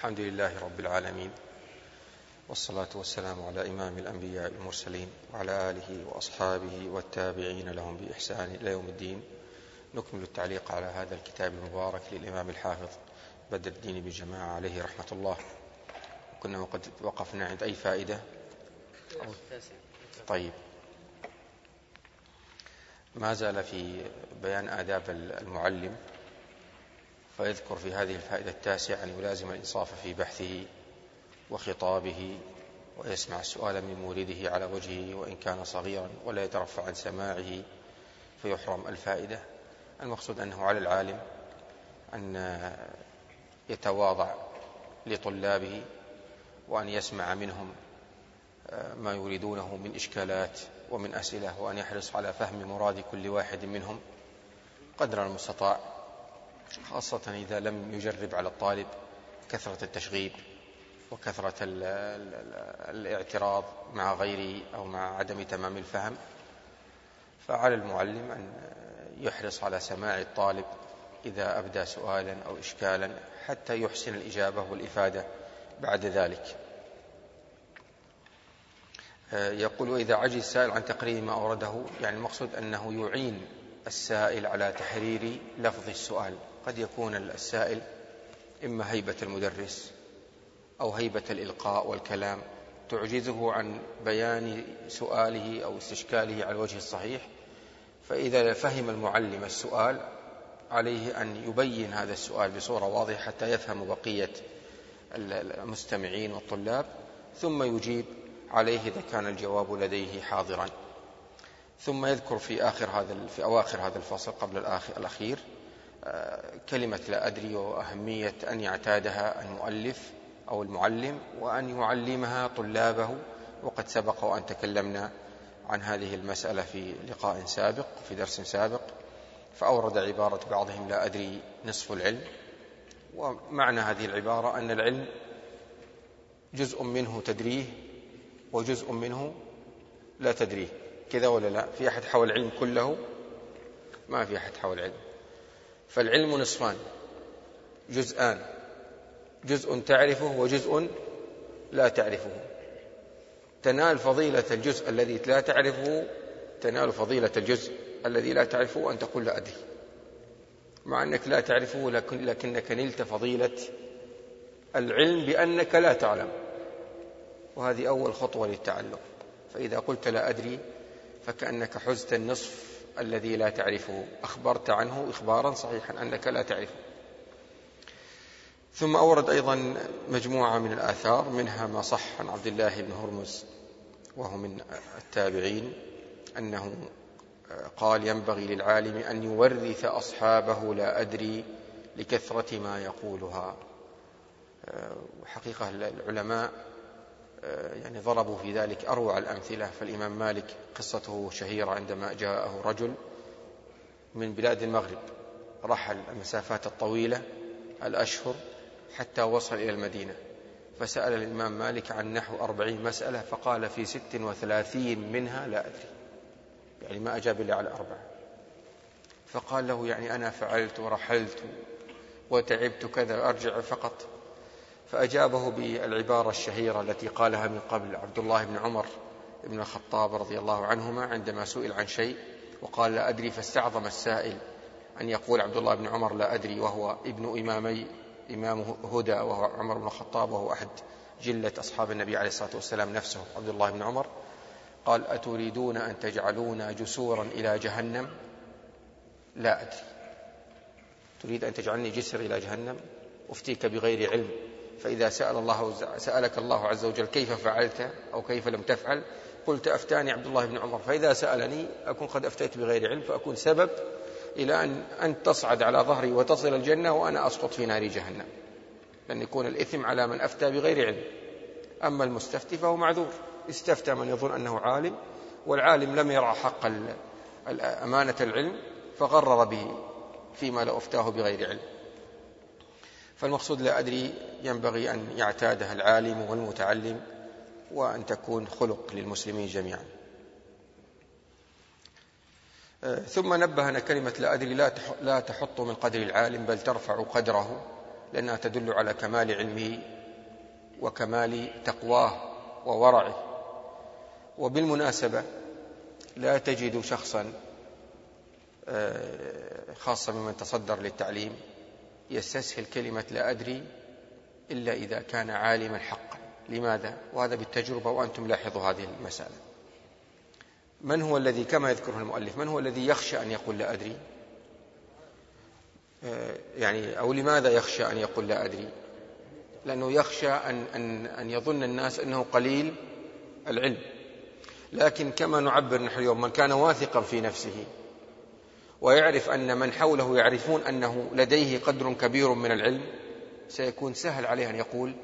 الحمد لله رب العالمين والصلاة والسلام على إمام الأنبياء المرسلين وعلى آله وأصحابه والتابعين لهم بإحسان إلى يوم الدين. نكمل التعليق على هذا الكتاب المبارك للإمام الحافظ بدر الدين بجماعة عليه رحمة الله. كنا وقد وقفنا عند أي فائدة؟ طيب. ما زال في بيان آداب المعلم فيذكر في هذه الفائدة التاسعة أن يلازم الإنصاف في بحثه وخطابه ويسمع السؤال من مورده على وجهه وإن كان صغيرا ولا يترفع عن سماعه فيحرم الفائدة. المقصود أنه على العالم أن يتواضع لطلابه وأن يسمع منهم ما يريدونه من إشكالات ومن أسئلة وأن يحرص على فهم مراد كل واحد منهم قدر المستطاع. خاصة إذا لم يجرب على الطالب كثرة التشغيب وكثرة الاعتراض مع غيره أو مع عدم تمام الفهم فعلى المعلم أن يحرص على سماع الطالب إذا أبدى سؤالا أو إشكالا حتى يحسن الإجابة والإفادة بعد ذلك. يقول وإذا عجز السائل عن تقرير ما أورده يعني المقصود أنه يعين السائل على تحرير لفظ السؤال. قد يكون السائل إما هيبة المدرس أو هيبة الإلقاء والكلام تعجزه عن بيان سؤاله أو استشكاله على الوجه الصحيح فإذا فهم المعلم السؤال عليه أن يبين هذا السؤال بصورة واضحة حتى يفهم بقية المستمعين والطلاب ثم يجيب عليه إذا كان الجواب لديه حاضرا. ثم يذكر في آخر هذا في أواخر هذا الفصل قبل الأخير كلمة لا أدري وأهمية أن يعتادها المؤلف أو المعلم وأن يعلمها طلابه. وقد سبق وأن تكلمنا عن هذه المسألة في لقاء سابق في درس سابق فأورد عبارة بعضهم لا أدري نصف العلم. ومعنى هذه العبارة أن العلم جزء منه تدريه وجزء منه لا تدريه. كذا ولا لا؟ في أحد حول العلم كله؟ ما في أحد حول العلم. فالعلم نصفان. جزءان. جزء تعرفه وجزء لا تعرفه. تنال فضيلة الجزء الذي لا تعرفه تنال فضيلة الجزء الذي لا تعرفه أن تقول لا أدري. مع أنك لا تعرفه لكن لكنك نلت فضيلة العلم بأنك لا تعلم. وهذه أول خطوة للتعلم. فإذا قلت لا أدري فكأنك حزت النصف الذي لا تعرفه أخبرت عنه إخبارا صحيحا أنك لا تعرفه ثم أورد أيضا مجموعة من الآثار منها ما صح عن عبد الله بن هرمز وهو من التابعين أنه قال ينبغي للعالم أن يورث أصحابه لا أدري لكثرة ما يقولها. حقيقة العلماء يعني ضربوا في ذلك أروع الأمثلة فالإمام مالك قصته شهيرة عندما جاءه رجل من بلاد المغرب رحل المسافات الطويلة الأشهر حتى وصل إلى المدينة فسأل الإمام مالك عن نحو أربعين مسألة فقال في ست وثلاثين منها لا أدري يعني ما أجاب إلا على أربعة. فقال له يعني أنا فعلت ورحلت وتعبت كذا أرجع فقط. فأجابه بالعبارة الشهيرة التي قالها من قبل عبد الله بن عمر بن الخطاب رضي الله عنهما عندما سئل عن شيء وقال لا أدري فاستعظم السائل أن يقول عبد الله بن عمر لا أدري وهو ابن إمامي إمام هدى وهو عمر بن الخطاب وهو أحد جلة أصحاب النبي عليه الصلاة والسلام نفسه عبد الله بن عمر. قال أتريدون أن تجعلونا جسورا إلى جهنم؟ لا أدري. تريد أن تجعلني جسر إلى جهنم؟ أفتيك بغير علم. فإذا سأل الله سألك الله عز وجل كيف فعلت أو كيف لم تفعل قلت أفتاني عبد الله بن عمر. فإذا سألني أكون قد أفتيت بغير علم فأكون سبب إلى أن أن تصعد على ظهري وتصل الجنة وأنا أسقط في نار جهنم. لأن يكون الإثم على من أفتى بغير علم. أما المستفتي فهو معذور. استفتى من يظن أنه عالم والعالم لم يرى حق أمانة العلم فغرر به فيما لو أفتاه بغير علم. فالمقصود لا أدري ينبغي أن يعتادها العالم والمتعلم وأن تكون خلق للمسلمين جميعا. ثم نبه أن كلمة لا أدري لا تحط من قدر العالم بل ترفع قدره لأنها تدل على كمال علمه وكمال تقواه وورعه. وبالمناسبة لا تجد شخصا آه، خاصة ممن تصدر للتعليم يستسهل كلمة لا أدري إلا إذا كان عالما حقا. لماذا؟ وهذا بالتجربة وأنتم لاحظوا هذه المسألة. من هو الذي كما يذكره المؤلف من هو الذي يخشى أن يقول لا أدري؟ آه، يعني أو لماذا يخشى أن يقول لا أدري؟ لأنه يخشى أن, أن, أن يظن الناس أنه قليل العلم. لكن كما نعبر نحن اليوم من كان واثقا في نفسه ويعرف أن من حوله يعرفون أنه لديه قدر كبير من العلم سيكون سهل عليه أن يقول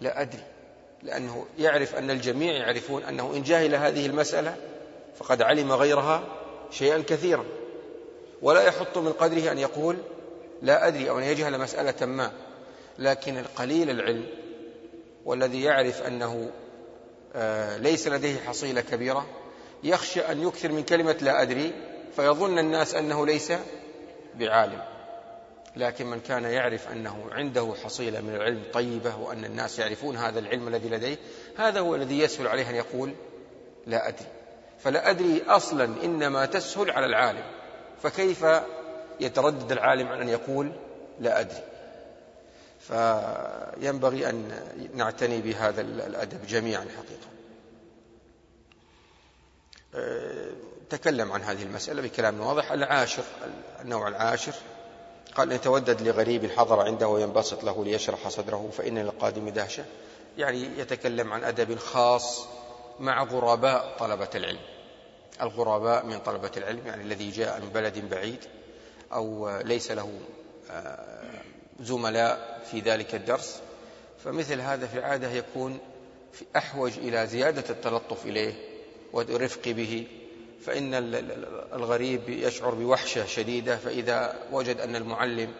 لا أدري لأنه يعرف أن الجميع يعرفون أنه إن جاهل هذه المسألة فقد علم غيرها شيئا كثيرا. ولا يحط من قدره أن يقول لا أدري أو أن يجهل مسألة ما لكن القليل العلم والذي يعرف أنه آه، ليس لديه حصيلة كبيرة يخشى أن يكثر من كلمة لا أدري فيظن الناس أنه ليس بعالم. لكن من كان يعرف أنه عنده حصيلة من العلم طيبة وأن الناس يعرفون هذا العلم الذي لديه هذا هو الذي يسهل عليه أن يقول لا أدري. فلا أدري أصلا إنما تسهل على العالم. فكيف يتردد العالم عن أن يقول لا أدري؟ فينبغي أن نعتني بهذا الأدب جميعا حقيقة. أه، تكلم عن هذه المسألة بكلام واضح. العاشر النوع العاشر قال يتودد لغريب حضر عنده وينبسط له ليشرح صدره فإن للقادم دهشة. يعني يتكلم عن أدب خاص مع غرباء طلبة العلم. الغرباء من طلبة العلم يعني الذي جاء من بلد بعيد أو ليس له آه، زملاء في ذلك الدرس. فمثل هذا في العادة يكون أحوج إلى زيادة التلطف إليه والرفق به. فإن الغريب يشعر بوحشة شديدة فإذا وجد أن المعلم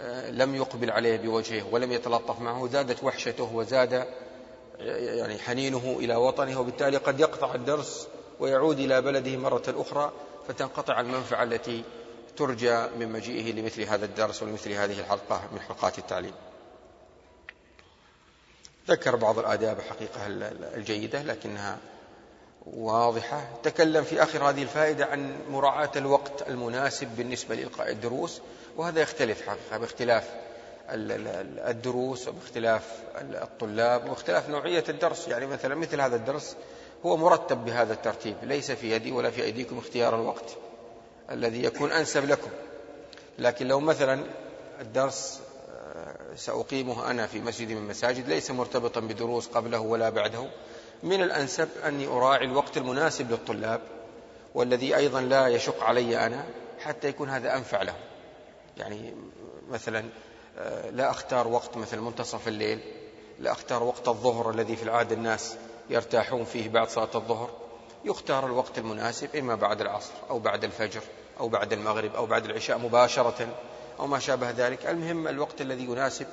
آه، لم يقبل عليه بوجهه ولم يتلطف معه زادت وحشته وزاد يعني حنينه إلى وطنه وبالتالي قد يقطع الدرس ويعود إلى بلده مرة أخرى فتنقطع المنفعة التي ترجى من مجيئه لمثل هذا الدرس ولمثل هذه الحلقة من حلقات التعليم. ذكر بعض الآداب حقيقة الجيدة لكنها واضحة. تكلم في آخر هذه الفائدة عن مراعاة الوقت المناسب بالنسبة لإلقاء الدروس وهذا يختلف حقيقة باختلاف الدروس وباختلاف الطلاب واختلاف نوعية الدرس. يعني مثلا مثل هذا الدرس هو مرتب بهذا الترتيب ليس في يدي ولا في أيديكم اختيار الوقت الذي يكون أنسب لكم. لكن لو مثلا الدرس آه، سأقيمه أنا في مسجد من المساجد ليس مرتبطا بدروس قبله ولا بعده من الأنسب أني أراعي الوقت المناسب للطلاب والذي أيضا لا يشق علي أنا حتى يكون هذا أنفع لهم. يعني مثلا آه، لا أختار وقت مثل منتصف الليل لا أختار وقت الظهر الذي في العادة الناس يرتاحون فيه بعد صلاة الظهر. يختار الوقت المناسب إما بعد العصر أو بعد الفجر أو بعد المغرب أو بعد العشاء مباشرة أو ما شابه ذلك. المهم الوقت الذي يناسب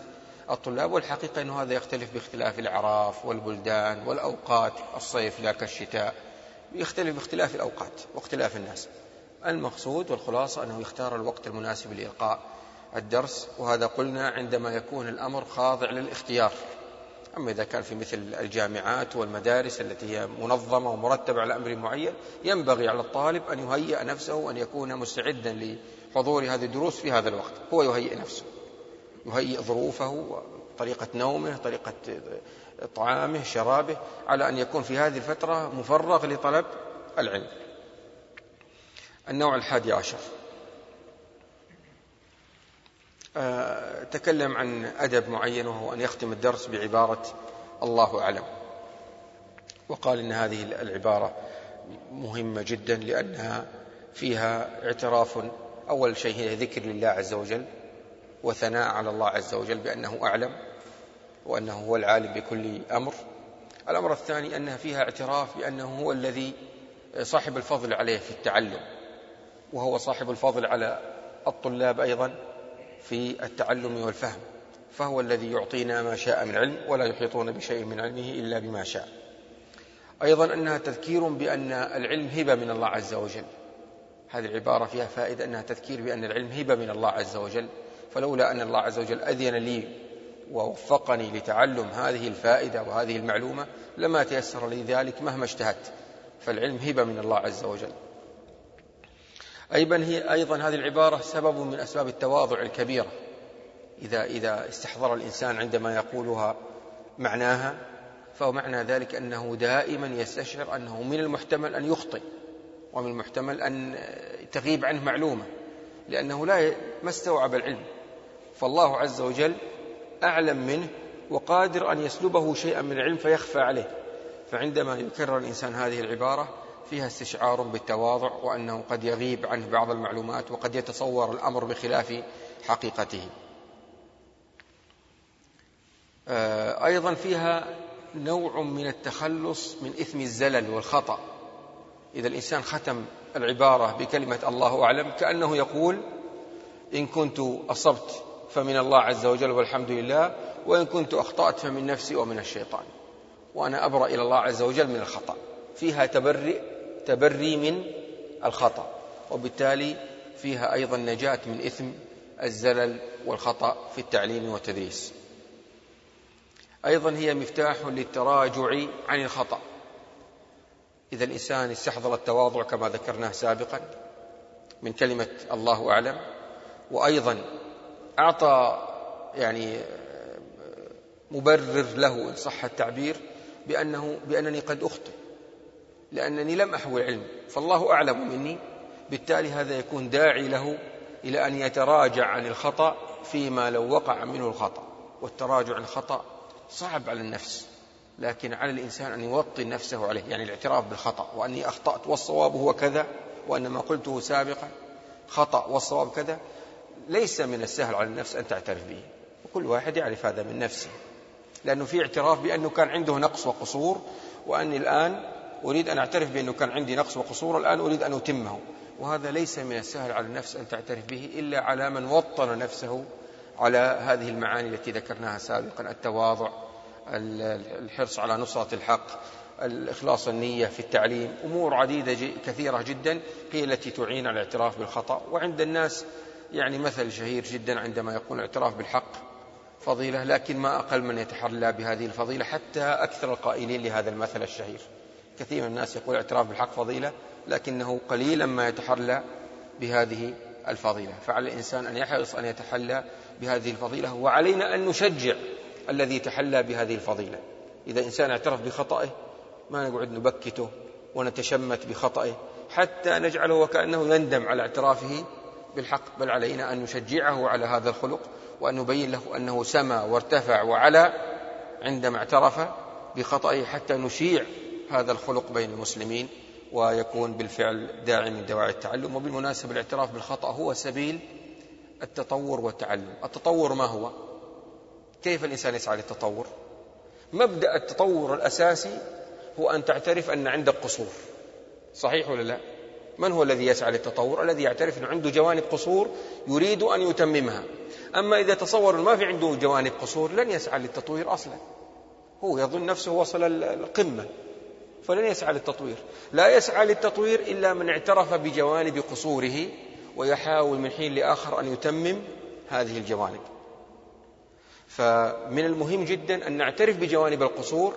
الطلاب والحقيقة أن هذا يختلف باختلاف الأعراف والبلدان والأوقات الصيف لا كالشتاء يختلف باختلاف الأوقات واختلاف الناس. المقصود والخلاصة أنه يختار الوقت المناسب لإلقاء الدرس وهذا قلنا عندما يكون الأمر خاضع للاختيار. أما إذا كان في مثل الجامعات والمدارس التي هي منظمة ومرتبة على أمر معين ينبغي على الطالب أن يهيئ نفسه وأن يكون مستعدا لحضور هذه الدروس في هذا الوقت. هو يهيئ نفسه. يهيئ ظروفه طريقة نومه طريقة طعامه شرابه على أن يكون في هذه الفترة مفرغ لطلب العلم. النوع الحادي عشر. آه، تكلم عن أدب معين وهو أن يختم الدرس بعبارة الله أعلم. وقال إن هذه العبارة مهمة جدا لأنها فيها اعتراف. أول شيء هي ذكر لله عز وجل. وثناء على الله عز وجل بأنه أعلم وأنه هو العالم بكل أمر. الأمر الثاني أنها فيها اعتراف بأنه هو الذي صاحب الفضل عليه في التعلم وهو صاحب الفضل على الطلاب أيضا في التعلم والفهم فهو الذي يعطينا ما شاء من علم ولا يحيطون بشيء من علمه إلا بما شاء. أيضا أنها تذكير بأن العلم هبة من الله عز وجل. هذه العبارة فيها فائدة أنها تذكير بأن العلم هبة من الله عز وجل. فلولا أن الله عز وجل أذن لي ووفقني لتعلم هذه الفائدة وهذه المعلومة لما تيسر لي ذلك مهما اجتهدت. فالعلم هبة من الله عز وجل. أيضا هي أيضا هذه العبارة سبب من أسباب التواضع الكبيرة. إذا إذا استحضر الإنسان عندما يقولها معناها فهو معنى ذلك أنه دائما يستشعر أنه من المحتمل أن يخطئ ومن المحتمل أن تغيب عنه معلومة لأنه لا ما استوعب العلم. فالله عز وجل أعلم منه وقادر أن يسلبه شيئا من العلم فيخفى عليه. فعندما يكرر الإنسان هذه العبارة فيها استشعار بالتواضع وأنه قد يغيب عنه بعض المعلومات وقد يتصور الأمر بخلاف حقيقته. آه، أيضا فيها نوع من التخلص من إثم الزلل والخطأ. إذا الإنسان ختم العبارة بكلمة الله أعلم كأنه يقول إن كنت أصبت فمن الله عز وجل والحمد لله. وإن كنت أخطأت فمن نفسي ومن الشيطان. وأنا أبرأ إلى الله عز وجل من الخطأ. فيها تبرئ تبري من الخطأ. وبالتالي فيها أيضا نجاة من إثم الزلل والخطأ في التعليم والتدريس. أيضا هي مفتاح للتراجع عن الخطأ. إذا الإنسان استحضر التواضع كما ذكرناه سابقا من كلمة الله أعلم. وأيضا أعطى يعني مبرر له إن صح التعبير بأنه بأنني قد أخطئ لأنني لم أحوي علم فالله أعلم مني بالتالي هذا يكون داعي له إلى أن يتراجع عن الخطأ فيما لو وقع منه الخطأ والتراجع عن الخطأ صعب على النفس لكن على الإنسان أن يوطن نفسه عليه يعني الاعتراف بالخطأ وأني أخطأت والصواب هو كذا وأن ما قلته سابقا خطأ والصواب كذا ليس من السهل على النفس أن تعترف به. وكل واحد يعرف هذا من نفسه. لأنه في اعتراف بأنه كان عنده نقص وقصور وأني الآن أريد أن أعترف بأنه كان عندي نقص وقصور الآن أريد أن أتمه. وهذا ليس من السهل على النفس أن تعترف به إلا على من وطن نفسه على هذه المعاني التي ذكرناها سابقا التواضع الحرص على نصرة الحق الإخلاص النية في التعليم أمور عديدة كثيرة جدا هي التي تعين على الاعتراف بالخطأ. وعند الناس يعني مثل شهير جدا عندما يقول الاعتراف بالحق فضيلة لكن ما أقل من يتحلى بهذه الفضيلة حتى أكثر القائلين لهذا المثل الشهير. كثير من الناس يقول اعتراف بالحق فضيلة لكنه قليلا ما يتحلى بهذه الفضيلة. فعلى الإنسان أن يحرص أن يتحلى بهذه الفضيلة وعلينا أن نشجع الذي تحلى بهذه الفضيلة. إذا إنسان اعترف بخطأه ما نقعد نبكته ونتشمت بخطأه حتى نجعله وكأنه يندم على اعترافه بالحق بل علينا أن نشجعه على هذا الخلق وأن نبين له أنه سمى وارتفع وعلى عندما اعترف بخطأه حتى نشيع هذا الخلق بين المسلمين ويكون بالفعل داعي من دواعي التعلم وبالمناسبة الاعتراف بالخطأ هو سبيل التطور والتعلم. التطور ما هو؟ كيف الإنسان يسعى للتطور؟ مبدأ التطور الأساسي هو أن تعترف أن عندك قصور. صحيح ولا لا؟ من هو الذي يسعى للتطور؟ الذي يعترف أن عنده جوانب قصور يريد أن يتممها. أما إذا تصور ما في عنده جوانب قصور لن يسعى للتطوير أصلا. هو يظن نفسه وصل القمة فلن يسعى للتطوير. لا يسعى للتطوير إلا من اعترف بجوانب قصوره ويحاول من حين لآخر أن يتمم هذه الجوانب. فمن المهم جدا أن نعترف بجوانب القصور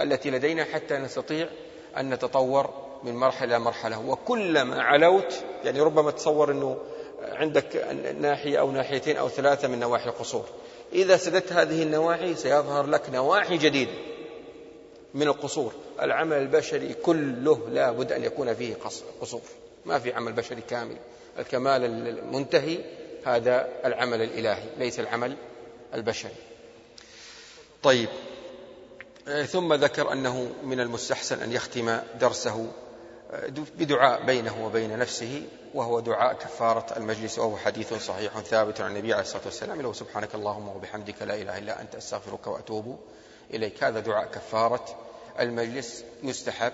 التي لدينا حتى نستطيع أن نتطور من مرحلة إلى مرحلة. وكلما علوت يعني ربما تصور أنه عندك ناحية أو ناحيتين أو ثلاثة من نواحي القصور. إذا سددت هذه النواحي سيظهر لك نواحي جديدة من القصور. العمل البشري كله لا بد أن يكون فيه قصور. ما في عمل بشري كامل. الكمال المنتهي هذا العمل الإلهي ليس العمل البشري. طيب. ثم ذكر أنه من المستحسن أن يختم درسه بدعاء بينه وبين نفسه وهو دعاء كفارة المجلس وهو حديث صحيح ثابت عن النبي عليه الصلاة والسلام. له سبحانك اللهم وبحمدك لا إله إلا أنت أستغفرك وأتوب إليك. هذا دعاء كفارة المجلس. يستحب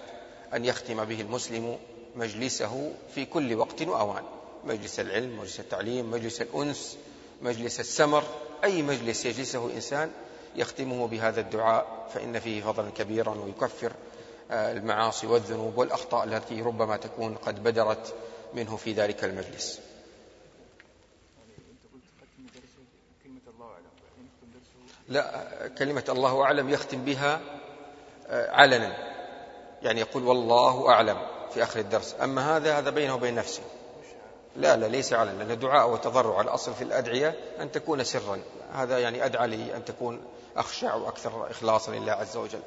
أن يختم به المسلم مجلسه في كل وقت وأوان. مجلس العلم مجلس التعليم مجلس الأنس مجلس السمر أي مجلس يجلسه إنسان يختمه بهذا الدعاء فإن فيه فضلا كبيرا ويكفر المعاصي والذنوب والأخطاء التي ربما تكون قد بدرت منه في ذلك المجلس. لا كلمة الله أعلم يختم بها آه، علنا. يعني يقول والله أعلم في آخر الدرس. أما هذا هذا بينه وبين نفسه. لا لا ليس علنا. لأن الدعاء وتضرع الأصل في الأدعية أن تكون سرا. هذا يعني أدعى لي أن تكون أخشع وأكثر إخلاصا لله عز وجل.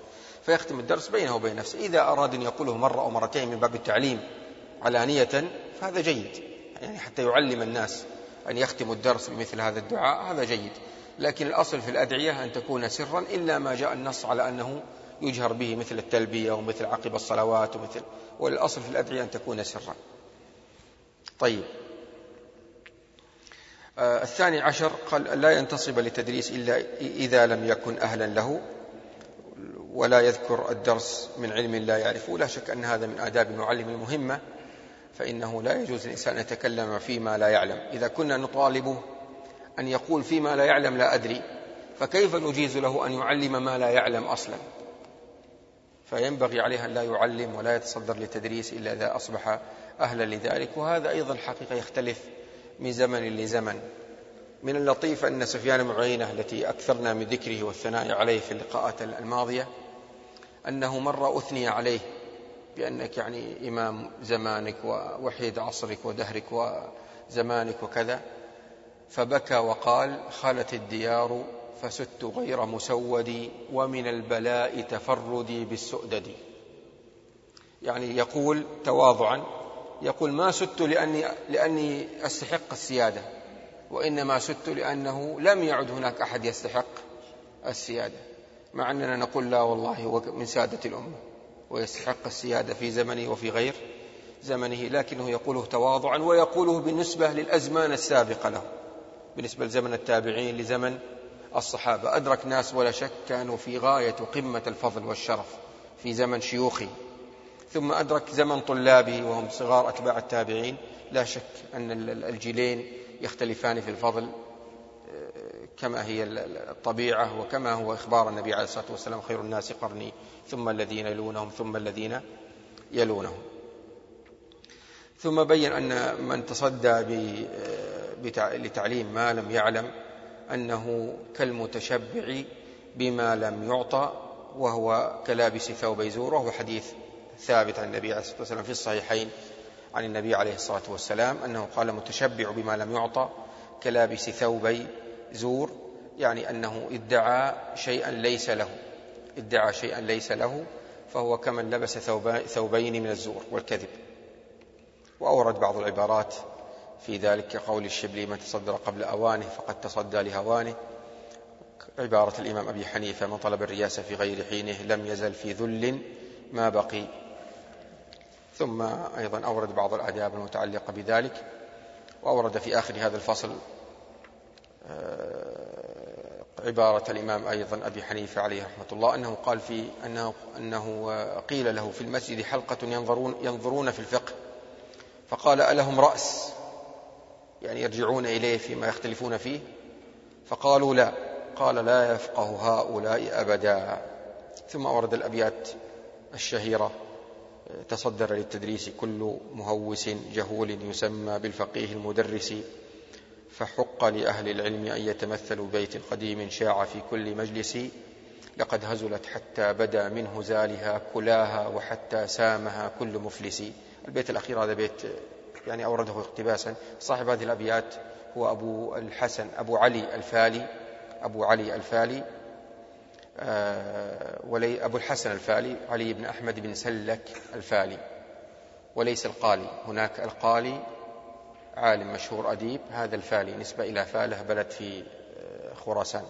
فيختم الدرس بينه وبين نفسه. إذا أراد أن يقوله مرة أو مرتين من باب التعليم علانية فهذا جيد. يعني حتى يعلم الناس أن يختموا الدرس بمثل هذا الدعاء هذا جيد. لكن الأصل في الأدعية أن تكون سرا إلا ما جاء النص على أنه يجهر به مثل التلبية ومثل عقب الصلوات ومثل والأصل في الأدعية أن تكون سرا. طيب. آه الثاني عشر قال لا ينتصب لتدريس إلا إذا لم يكن أهلا له. ولا يذكر الدرس من علم لا يعرفه. لا شك أن هذا من آداب المعلم المهمة فإنه لا يجوز للإنسان أن يتكلم فيما لا يعلم. إذا كنا نطالبه أن يقول فيما لا يعلم لا أدري فكيف نجيز له أن يعلم ما لا يعلم أصلا؟ فينبغي عليه أن لا يعلم ولا يتصدر للتدريس إلا إذا أصبح أهلا لذلك. وهذا أيضا حقيقة يختلف من زمن لزمن. من اللطيف أن سفيان بن عيينة التي أكثرنا من ذكره والثناء عليه في اللقاءات الماضية أنه مرة أثني عليه بأنك يعني إمام زمانك ووحيد عصرك ودهرك وزمانك وكذا. فبكى وقال خلت الديار فست غير مسودي ومن البلاء تفردي بالسؤدد. يعني يقول تواضعا يقول ما ست لأني, لأني أستحق السيادة وإنما ست لأنه لم يعد هناك أحد يستحق السيادة. مع أننا نقول لا والله هو من سادة الأمة ويستحق السيادة في زمنه وفي غير زمنه لكنه يقوله تواضعا ويقوله بالنسبة للأزمان السابقة له. بالنسبة لزمن التابعين لزمن الصحابة. أدرك ناس ولا شك كانوا في غاية قمة الفضل والشرف في زمن شيوخه ثم أدرك زمن طلابه وهم صغار أتباع التابعين. لا شك أن الجيلين يختلفان في الفضل. كما هي الطبيعة وكما هو إخبار النبي عليه الصلاة والسلام خير الناس قرني ثم الذين يلونهم ثم الذين يلونهم. ثم بين أن من تصدى لتعليم ما لم يعلم أنه كالمتشبع بما لم يعطى وهو كلابس ثوب زور وهو حديث ثابت عن النبي عليه الصلاة والسلام في الصحيحين عن النبي عليه الصلاة والسلام أنه قال متشبع بما لم يعطى كلابس ثوبي زور يعني أنه ادعى شيئا ليس له. ادعى شيئا ليس له فهو كمن لبس ثوبين من الزور والكذب. وأورد بعض العبارات في ذلك كقول الشبلي من تصدر قبل أوانه فقد تصدى لهوانه عبارة الإمام أبي حنيفة من طلب الرياسة في غير حينه لم يزل في ذل ما بقي ثم أيضا أورد بعض الآداب المتعلقة بذلك وأورد في آخر هذا الفصل عبارة الإمام أيضا أبي حنيفة عليه رحمة الله أنه قال في أنه, أنه قيل له في المسجد حلقة ينظرون, ينظرون في الفقه فقال ألهم رأس؟ يعني يرجعون إليه فيما يختلفون فيه؟ فقالوا لا. قال لا يفقه هؤلاء أبدا. ثم أورد الأبيات الشهيرة تصدر للتدريس كل مهوس جهول يسمى بالفقيه المدرس. فحق لأهل العلم أن يتمثلوا بيت قديم شاع في كل مجلس لقد هزلت حتى بدا منه زالها كلاها وحتى سامها كل مفلس. البيت الأخير هذا بيت يعني أورده اقتباسا. صاحب هذه الأبيات هو أبو الحسن أبو علي الفالي أبو علي الفالي آه، ولي أبو الحسن الفالي علي بن أحمد بن سلك الفالي وليس القالي. هناك القالي عالم مشهور أديب هذا الفالي نسبة إلى فاله بلد في آه، خراسان.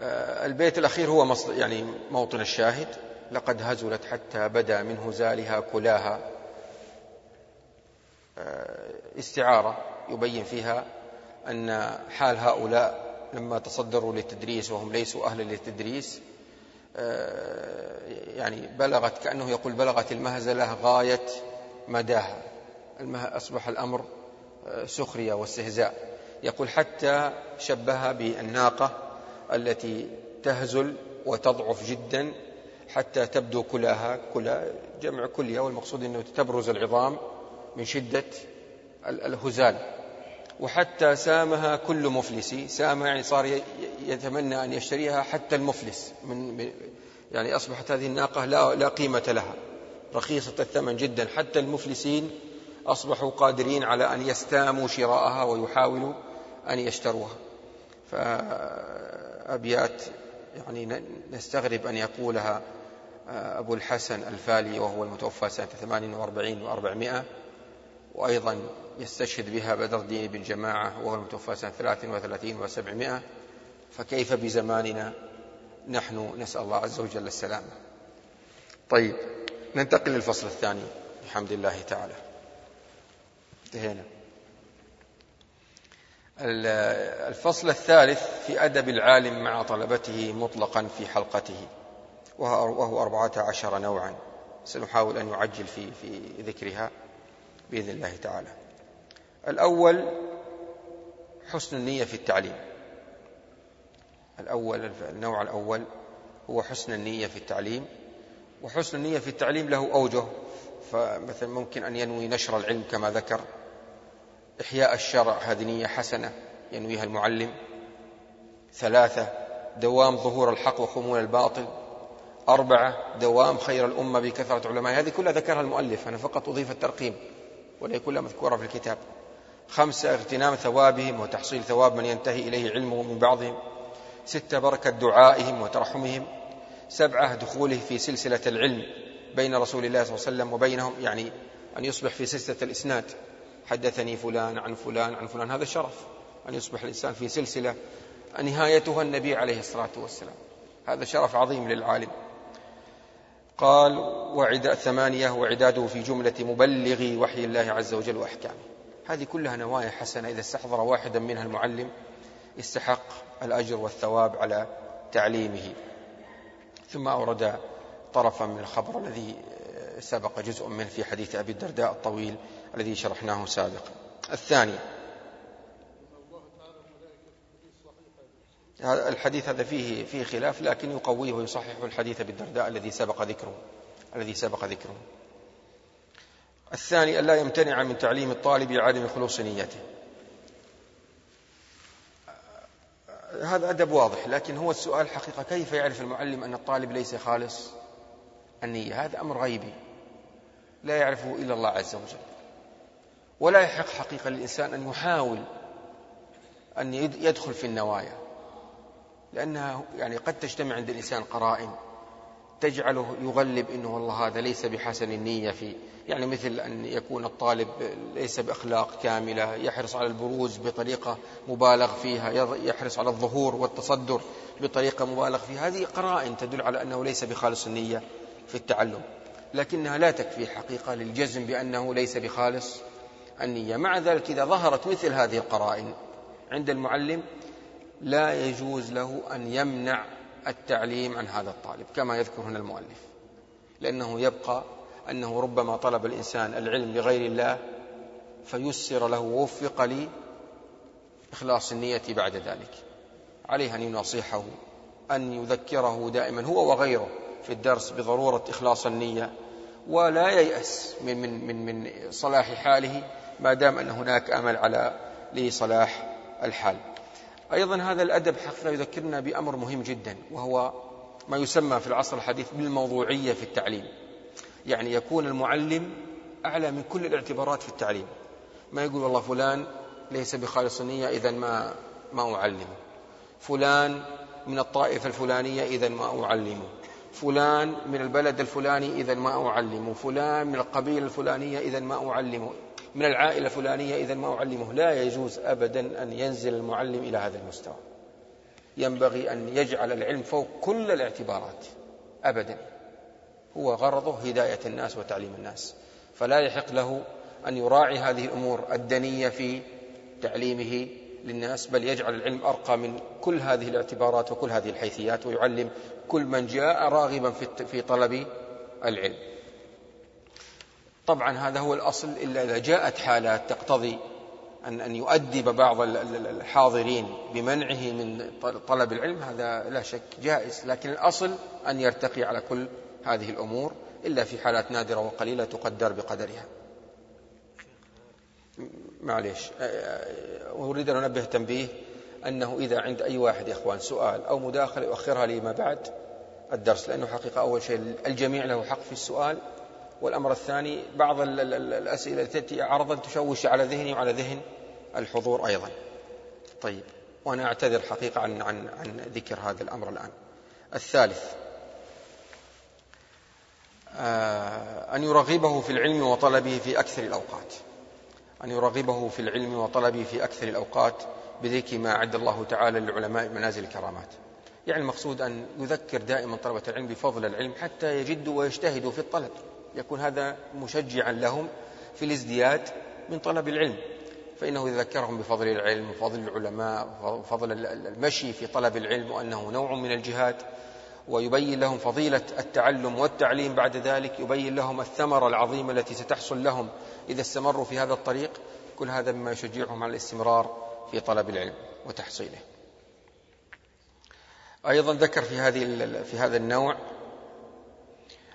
آه، البيت الأخير هو يعني موطن الشاهد. لقد هزلت حتى بدا من هزالها كلاها. استعارة يبين فيها أن حال هؤلاء لما تصدروا للتدريس وهم ليسوا أهلا للتدريس يعني بلغت كأنه يقول بلغت المهزلة غاية مداها. أصبح الأمر سخرية واستهزاء. يقول حتى شبهها بالناقة التي تهزل وتضعف جدا حتى تبدو كلها كلها جمع كلية والمقصود أنه تبرز العظام من شدة الهزال. وحتى سامها كل مفلس. سام يعني صار يتمنى أن يشتريها حتى المفلس من يعني أصبحت هذه الناقة لا, لا قيمة لها. رخيصة الثمن جدا. حتى المفلسين أصبحوا قادرين على أن يستاموا شراءها ويحاولوا أن يشتروها. فأبيات يعني نستغرب أن يقولها أبو الحسن الفالي وهو المتوفى سنة 48 و400 وأيضا يستشهد بها بدر الدين بن جماعة وهو المتوفى سنة 33 و700 فكيف بزماننا نحن؟ نسأل الله عز وجل السلامة. طيب ننتقل للفصل الثاني. بحمد الله تعالى. انتهينا. الفصل الثالث في أدب العالم مع طلبته مطلقا في حلقته وهو أربعة عشر نوعا. سنحاول أن نعجل في, في ذكرها بإذن الله تعالى. الأول حسن النية في التعليم. الأول النوع الأول هو حسن النية في التعليم وحسن النية في التعليم له أوجه. فمثلا ممكن أن ينوي نشر العلم كما ذكر إحياء الشرع هذه نية حسنة ينويها المعلم. ثلاثة دوام ظهور الحق وخمول الباطل. أربعة دوام خير الأمة بكثرة علماء هذه كلها ذكرها المؤلف أنا فقط أضيف الترقيم وهي كلها مذكورة في الكتاب. خمسة اغتنام ثوابهم وتحصيل ثواب من ينتهي إليه علمه من بعضهم. ستة بركة دعائهم وترحمهم. سبعة دخوله في سلسلة العلم بين رسول الله صلى الله عليه وسلم وبينهم يعني أن يصبح في سلسلة الإسناد. حدثني فلان عن فلان عن فلان. هذا شرف أن يصبح الإنسان في سلسلة نهايتها النبي عليه الصلاة والسلام. هذا شرف عظيم للعالم. قال وعداء ثمانية وعداده في جملة مبلغي وحي الله عز وجل وأحكامه. هذه كلها نوايا حسنة إذا استحضر واحدا منها المعلم استحق الأجر والثواب على تعليمه. ثم أورد طرفا من الخبر الذي سبق جزء منه في حديث أبي الدرداء الطويل الذي شرحناه سابقا. الثاني. الحديث هذا فيه فيه خلاف لكن يقويه ويصحح الحديث بالدرداء الذي سبق ذكره الذي سبق ذكره. الثاني ألا يمتنع من تعليم الطالب عدم خلوص نيته. هذا أدب واضح لكن هو السؤال حقيقة كيف يعرف المعلم أن الطالب ليس خالص النية؟ هذا أمر غيبي. لا يعرفه إلا الله عز وجل. ولا يحق حقيقة للإنسان أن يحاول أن يدخل في النوايا لأنها يعني قد تجتمع عند الإنسان قرائن تجعله يغلب إنه والله هذا ليس بحسن النية في يعني مثل أن يكون الطالب ليس بأخلاق كاملة يحرص على البروز بطريقة مبالغ فيها يحرص على الظهور والتصدر بطريقة مبالغ فيها. هذه قرائن تدل على أنه ليس بخالص النية في التعلم لكنها لا تكفي حقيقة للجزم بأنه ليس بخالص النية. مع ذلك إذا ظهرت مثل هذه القرائن عند المعلم لا يجوز له أن يمنع التعليم عن هذا الطالب كما يذكر هنا المؤلف. لأنه يبقى أنه ربما طلب الإنسان العلم لغير الله فيسر له ووفق لإخلاص النية بعد ذلك. عليه أن ينصحه أن يذكره دائما هو وغيره في الدرس بضرورة إخلاص النية ولا ييأس من من من من صلاح حاله ما دام أن هناك أمل على لصلاح الحال. أيضا هذا الأدب حقيقة يذكرنا بأمر مهم جدا وهو ما يسمى في العصر الحديث بالموضوعية في التعليم. يعني يكون المعلم أعلى من كل الاعتبارات في التعليم. ما يقول والله فلان ليس بخالص النية إذا ما ما أعلمه. فلان من الطائفة الفلانية إذا ما أعلمه. فلان من البلد الفلاني إذا ما أعلمه. فلان من القبيلة الفلانية إذا ما أعلمه. من العائلة الفلانية إذا ما أعلمه. لا يجوز أبدا أن ينزل المعلم إلى هذا المستوى. ينبغي أن يجعل العلم فوق كل الاعتبارات. أبدا. هو غرضه هداية الناس وتعليم الناس. فلا يحق له أن يراعي هذه الأمور الدنية في تعليمه للناس بل يجعل العلم أرقى من كل هذه الاعتبارات وكل هذه الحيثيات ويعلم كل من جاء راغبا في طلب العلم. طبعا هذا هو الأصل إلا إذا جاءت حالات تقتضي أن أن يؤدب بعض الحاضرين بمنعه من طلب العلم هذا لا شك جائز. لكن الأصل أن يرتقي على كل هذه الأمور إلا في حالات نادرة وقليلة تقدر بقدرها. معليش أريد أن أنبه تنبيه أنه إذا عند أي واحد يا إخوان سؤال أو مداخلة يؤخرها لما بعد الدرس لأنه حقيقة أول شيء الجميع له حق في السؤال. والأمر الثاني بعض الأسئلة التي عرضا تشوش على ذهني وعلى ذهن الحضور أيضا. طيب وأنا أعتذر حقيقة عن, عن, عن ذكر هذا الأمر الآن. الثالث آه، أن يرغبه في العلم وطلبه في أكثر الأوقات. أن يرغبه في العلم وطلبه في أكثر الأوقات بذكر ما أعد الله تعالى للعلماء منازل الكرامات. يعني المقصود أن يذكر دائما طلبة العلم بفضل العلم حتى يجدوا ويجتهدوا في الطلب. يكون هذا مشجعا لهم في الازدياد من طلب العلم. فإنه يذكرهم بفضل العلم وفضل العلماء وفضل المشي في طلب العلم وأنه نوع من الجهاد ويبين لهم فضيلة التعلم والتعليم بعد ذلك يبين لهم الثمرة العظيمة التي ستحصل لهم إذا استمروا في هذا الطريق. كل هذا مما يشجعهم على الاستمرار في طلب العلم وتحصيله. أيضا ذكر في هذه في هذا النوع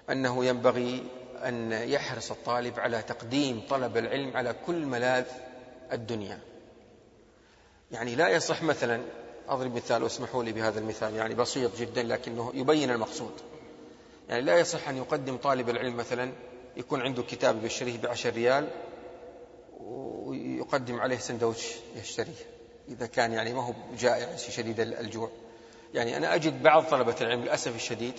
أنه ينبغي أن يحرص الطالب على تقديم طلب العلم على كل ملاذ الدنيا. يعني لا يصح مثلا أضرب مثال واسمحوا لي بهذا المثال يعني بسيط جدا لكنه يبين المقصود. يعني لا يصح أن يقدم طالب العلم مثلا يكون عنده كتاب يشتريه بعشر ريال ويقدم عليه سندوتش يشتريه إذا كان يعني ما هو جائع شديد الجوع. يعني أنا أجد بعض طلبة العلم للأسف الشديد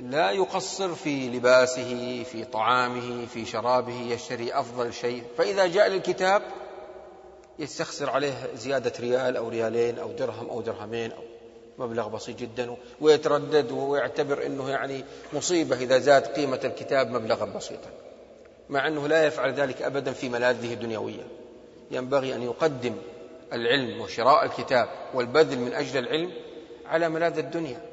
لا يقصر في لباسه في طعامه في شرابه يشتري أفضل شيء. فإذا جاء للكتاب يستخسر عليه زيادة ريال أو ريالين أو درهم أو درهمين أو مبلغ بسيط جدا ويتردد ويعتبر أنه يعني مصيبة إذا زاد قيمة الكتاب مبلغا بسيطا. مع أنه لا يفعل ذلك أبدا في ملاذه الدنيوية. ينبغي أن يقدم العلم وشراء الكتاب والبذل من أجل العلم على ملاذ الدنيا.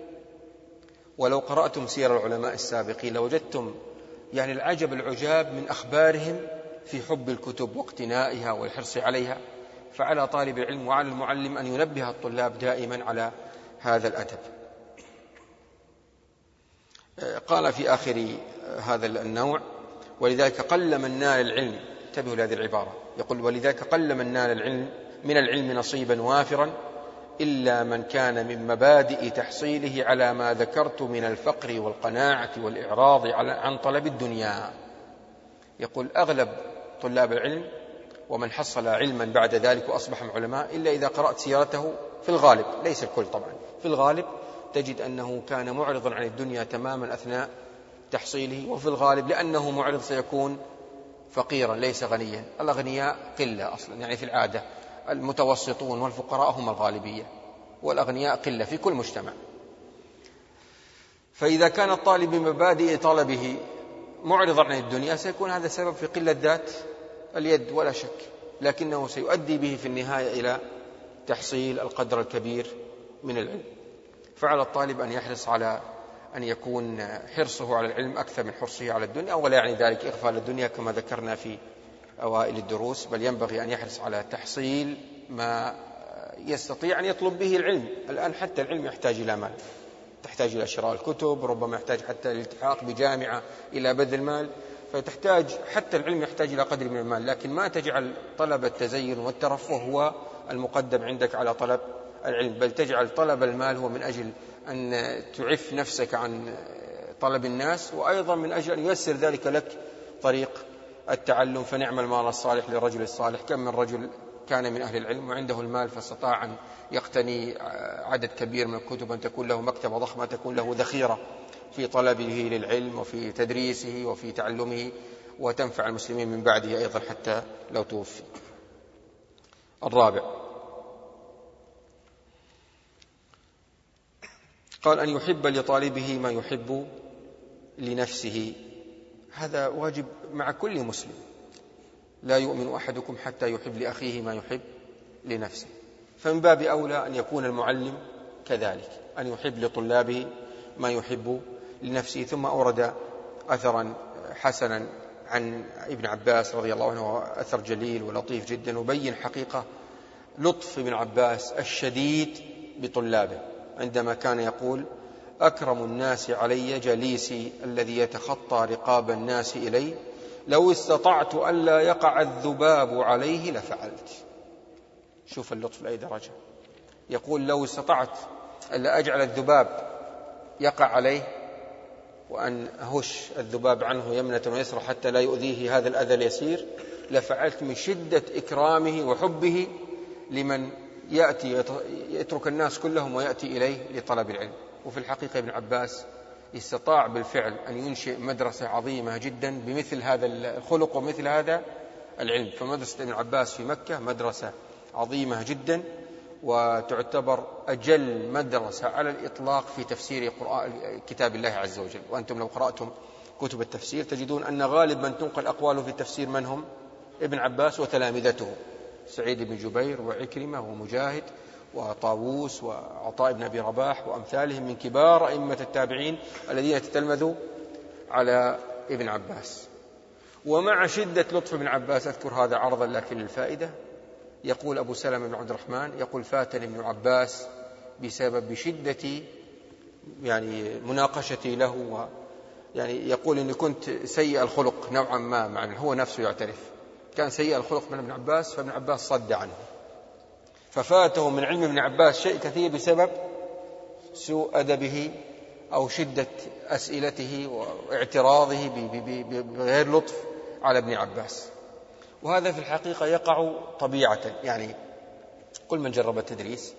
ولو قرأتم سير العلماء السابقين لوجدتم يعني العجب العجاب من أخبارهم في حب الكتب واقتنائها والحرص عليها. فعلى طالب العلم وعلى المعلم أن ينبه الطلاب دائما على هذا الأدب. قال في آخر هذا النوع ولذلك قل من نال العلم. انتبهوا لهذه العبارة. يقول ولذلك قل من نال العلم من العلم نصيبا وافرا إلا من كان من مبادئ تحصيله على ما ذكرت من الفقر والقناعة والإعراض عن طلب الدنيا. يقول أغلب طلاب العلم ومن حصل علما بعد ذلك وأصبح علماء إلا إذا قرأت سيرته في الغالب ليس الكل طبعا في الغالب تجد أنه كان معرضا عن الدنيا تماما أثناء تحصيله وفي الغالب لأنه معرض سيكون فقيرا ليس غنيا. الأغنياء قلة أصلا يعني في العادة المتوسطون والفقراء هم الغالبية والأغنياء قلة في كل مجتمع. فإذا كان الطالب بمبادئ طلبه معرضا عن الدنيا سيكون هذا سبب في قلة ذات اليد ولا شك لكنه سيؤدي به في النهاية إلى تحصيل القدر الكبير من العلم. فعلى الطالب أن يحرص على أن يكون حرصه على العلم أكثر من حرصه على الدنيا ولا يعني ذلك إغفال الدنيا كما ذكرنا في أوائل الدروس بل ينبغي أن يحرص على تحصيل ما يستطيع أن يطلب به العلم. الآن حتى العلم يحتاج إلى مال تحتاج إلى شراء الكتب ربما يحتاج حتى الالتحاق بجامعة إلى بذل مال فتحتاج حتى العلم يحتاج إلى قدر من المال لكن ما تجعل طلب التزين والترفه هو المقدم عندك على طلب العلم بل تجعل طلب المال هو من أجل أن تعف نفسك عن طلب الناس وأيضا من أجل أن ييسر ذلك لك طريق التعلم فنعم المال الصالح للرجل الصالح. كم من رجل كان من أهل العلم وعنده المال فاستطاع أن يقتني عدد كبير من الكتب أن تكون له مكتبة ضخمة تكون له ذخيرة في طلبه للعلم وفي تدريسه وفي تعلمه وتنفع المسلمين من بعده أيضا حتى لو توفي. الرابع. قال أن يحب لطالبه ما يحب لنفسه. هذا واجب مع كل مسلم. لا يؤمن أحدكم حتى يحب لأخيه ما يحب لنفسه. فمن باب أولى أن يكون المعلم كذلك أن يحب لطلابه ما يحب لنفسه. ثم أورد أثرا حسنا عن ابن عباس رضي الله عنه أثر جليل ولطيف جدا وبين حقيقة لطف ابن عباس الشديد بطلابه. عندما كان يقول أكرم الناس علي جليسي الذي يتخطى رقاب الناس إلي. لو استطعت ألا يقع الذباب عليه لفعلت. شوف اللطف لأي درجة. يقول لو استطعت ألا أجعل الذباب يقع عليه وأن أهش الذباب عنه يمنة ويسرى حتى لا يؤذيه هذا الأذى اليسير لفعلت من شدة إكرامه وحبه لمن يأتي يترك الناس كلهم ويأتي إليه لطلب العلم. وفي الحقيقة ابن عباس استطاع بالفعل أن ينشئ مدرسة عظيمة جدا بمثل هذا الخلق ومثل هذا العلم. فمدرسة ابن عباس في مكة مدرسة عظيمة جدا وتعتبر أجل مدرسة على الإطلاق في تفسير كتاب الله عز وجل. وأنتم لو قرأتم كتب التفسير تجدون أن غالب من تنقل أقواله في التفسير من هم؟ ابن عباس وتلامذته سعيد بن جبير وعكرمة ومجاهد. وطاووس وعطاء بن أبي رباح وأمثالهم من كبار أئمة التابعين الذين تتلمذوا على ابن عباس. ومع شدة لطف ابن عباس أذكر هذا عرضا لكن للفائدة يقول أبو سلمة بن عبد الرحمن يقول فاتني ابن عباس بسبب شدة يعني مناقشتي له و يعني يقول إني كنت سيء الخلق نوعا ما مع هو نفسه يعترف. كان سيء الخلق من ابن عباس فابن عباس صد عنه. ففاته من علم ابن عباس شيء كثير بسبب سوء أدبه أو شدة أسئلته واعتراضه بغير لطف على ابن عباس. وهذا في الحقيقة يقع طبيعة. يعني كل من جرب التدريس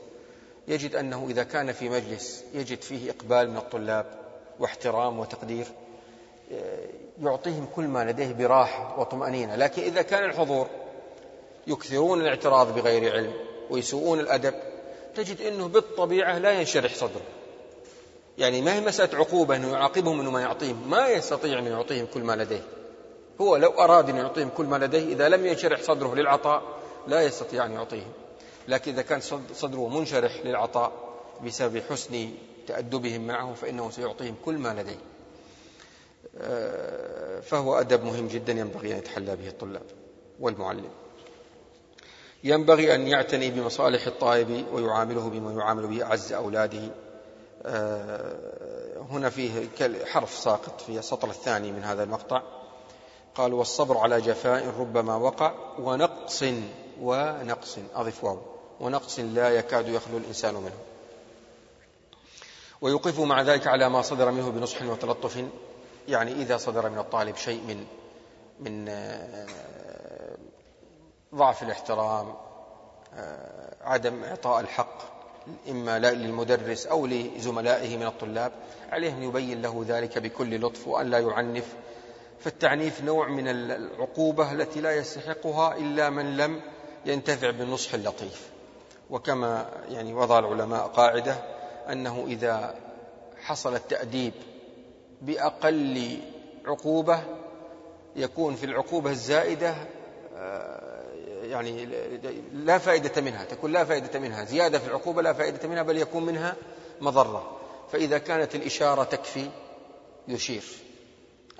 يجد أنه إذا كان في مجلس يجد فيه إقبال من الطلاب واحترام وتقدير يعطيهم كل ما لديه براحة وطمأنينة. لكن إذا كان الحضور يكثرون الاعتراض بغير علم ويسوءون الأدب تجد أنه بالطبيعة لا ينشرح صدره. يعني ما هي مسألة عقوبة أنه يعاقبهم أنه ما يعطيهم ما يستطيع أن يعطيهم كل ما لديه. هو لو أراد أن يعطيهم كل ما لديه إذا لم ينشرح صدره للعطاء لا يستطيع أن يعطيهم. لكن إذا كان صدره منشرح للعطاء بسبب حسن تأدبهم معه فإنه سيعطيهم كل ما لديه. آه، فهو أدب مهم جدا ينبغي أن يتحلى به الطلاب والمعلم. ينبغي أن يعتني بمصالح الطالب ويعامله بما يعامل به أعز أولاده. آه، هنا فيه حرف ساقط في السطر الثاني من هذا المقطع. قال والصبر على جفاء ربما وقع ونقص ونقص. أضف واو. ونقص لا يكاد يخلو الإنسان منه. ويوقف مع ذلك على ما صدر منه بنصح وتلطف. يعني إذا صدر من الطالب شيء من من آه، ضعف الاحترام آه، عدم إعطاء الحق إما للمدرس أو لزملائه من الطلاب عليه أن يبين له ذلك بكل لطف وأن لا يعنف. فالتعنيف نوع من العقوبة التي لا يستحقها إلا من لم ينتفع بالنصح اللطيف وكما يعني وضع العلماء قاعدة أنه إذا حصل التأديب بأقل عقوبة يكون في العقوبة الزائدة آه، يعني لا فائدة منها تكون لا فائدة منها. زيادة في العقوبة لا فائدة منها بل يكون منها مضرة. فإذا كانت الإشارة تكفي يشير.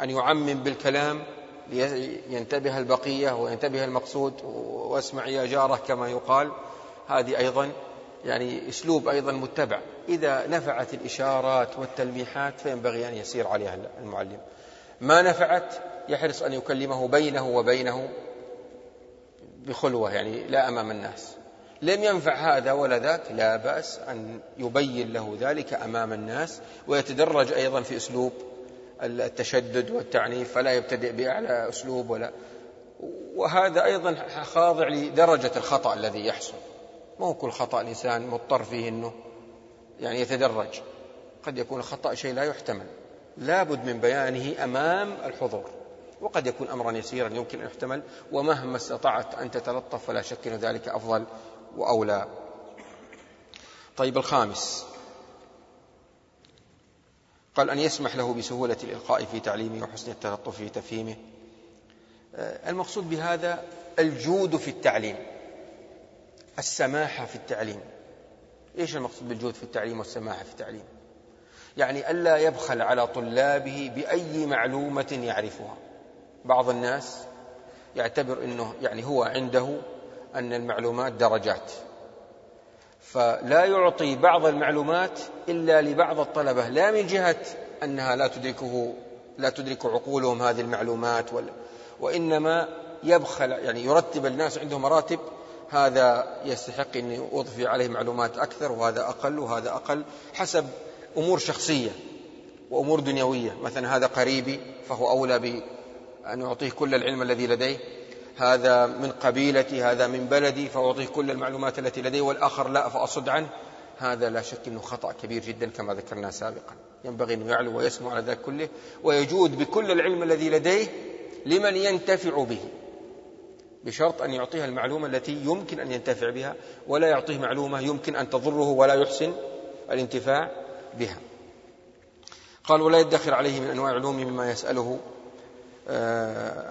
أن يعمم بالكلام لينتبه البقية وينتبه المقصود واسمع يا جارة كما يقال. هذه أيضا يعني أسلوب أيضا متبع. إذا نفعت الإشارات والتلميحات فينبغي أن يسير عليها المعلم. ما نفعت يحرص أن يكلمه بينه وبينه بخلوة يعني لا أمام الناس. لم ينفع هذا ولا ذاك لا بأس أن يبين له ذلك أمام الناس ويتدرج أيضا في أسلوب التشدد والتعنيف فلا يبتدئ بأعلى أسلوب ولا. وهذا أيضا خاضع لدرجة الخطأ الذي يحصل. مو كل خطأ الإنسان مضطر فيه أنه يعني يتدرج. قد يكون الخطأ شيء لا يحتمل. لابد من بيانه أمام الحضور. وقد يكون أمرا يسيرا يمكن أن يحتمل ومهما استطعت أن تتلطف فلا شك أن ذلك أفضل وأولى. طيب الخامس. قال أن يسمح له بسهولة الإلقاء في تعليمه وحسن التلطف في تفهيمه. آه، المقصود بهذا الجود في التعليم السماحة في التعليم. إيش المقصود بالجود في التعليم والسماحة في التعليم؟ يعني ألا يبخل على طلابه بأي معلومة يعرفها. بعض الناس يعتبر أنه يعني هو عنده أن المعلومات درجات فلا يعطي بعض المعلومات إلا لبعض الطلبة لا من جهة أنها لا تدركه لا تدرك عقولهم هذه المعلومات وإنما يبخل يعني يرتب الناس عندهم مراتب هذا يستحق أن أضفي عليه معلومات أكثر وهذا أقل وهذا أقل حسب أمور شخصية وأمور دنيوية. مثلا هذا قريبي فهو أولى بأن أعطيه كل العلم الذي لديه. هذا من قبيلتي هذا من بلدي فأعطيه كل المعلومات التي لديه والآخر لا فأصد عنه. هذا لا شك أنه خطأ كبير جدا كما ذكرنا سابقا. ينبغي أنه يعلو ويسمع على ذلك كله ويجود بكل العلم الذي لديه لمن ينتفع به. بشرط أن يعطيها المعلومة التي يمكن أن ينتفع بها ولا يعطيه معلومة يمكن أن تضره ولا يحسن الانتفاع بها. قال ولا يدخر عليه من أنواع العلوم مما يسأله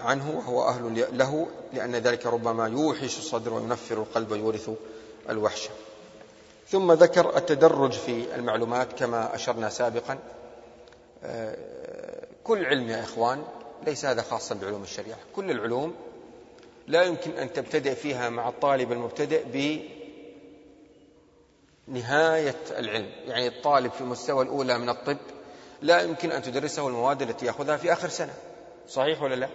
عنه وهو أهل له لأن ذلك ربما يوحش الصدر وينفر القلب ويورث الوحشة ثم ذكر التدرج في المعلومات كما أشرنا سابقا. آه، كل علم يا إخوان ليس هذا خاصا بعلوم الشريعة. كل العلوم لا يمكن أن تبتدئ فيها مع الطالب المبتدئ بنهاية العلم. يعني الطالب في المستوى الأولى من الطب لا يمكن أن تدرسه المواد التي يأخذها في آخر سنة. صحيح ولا لا؟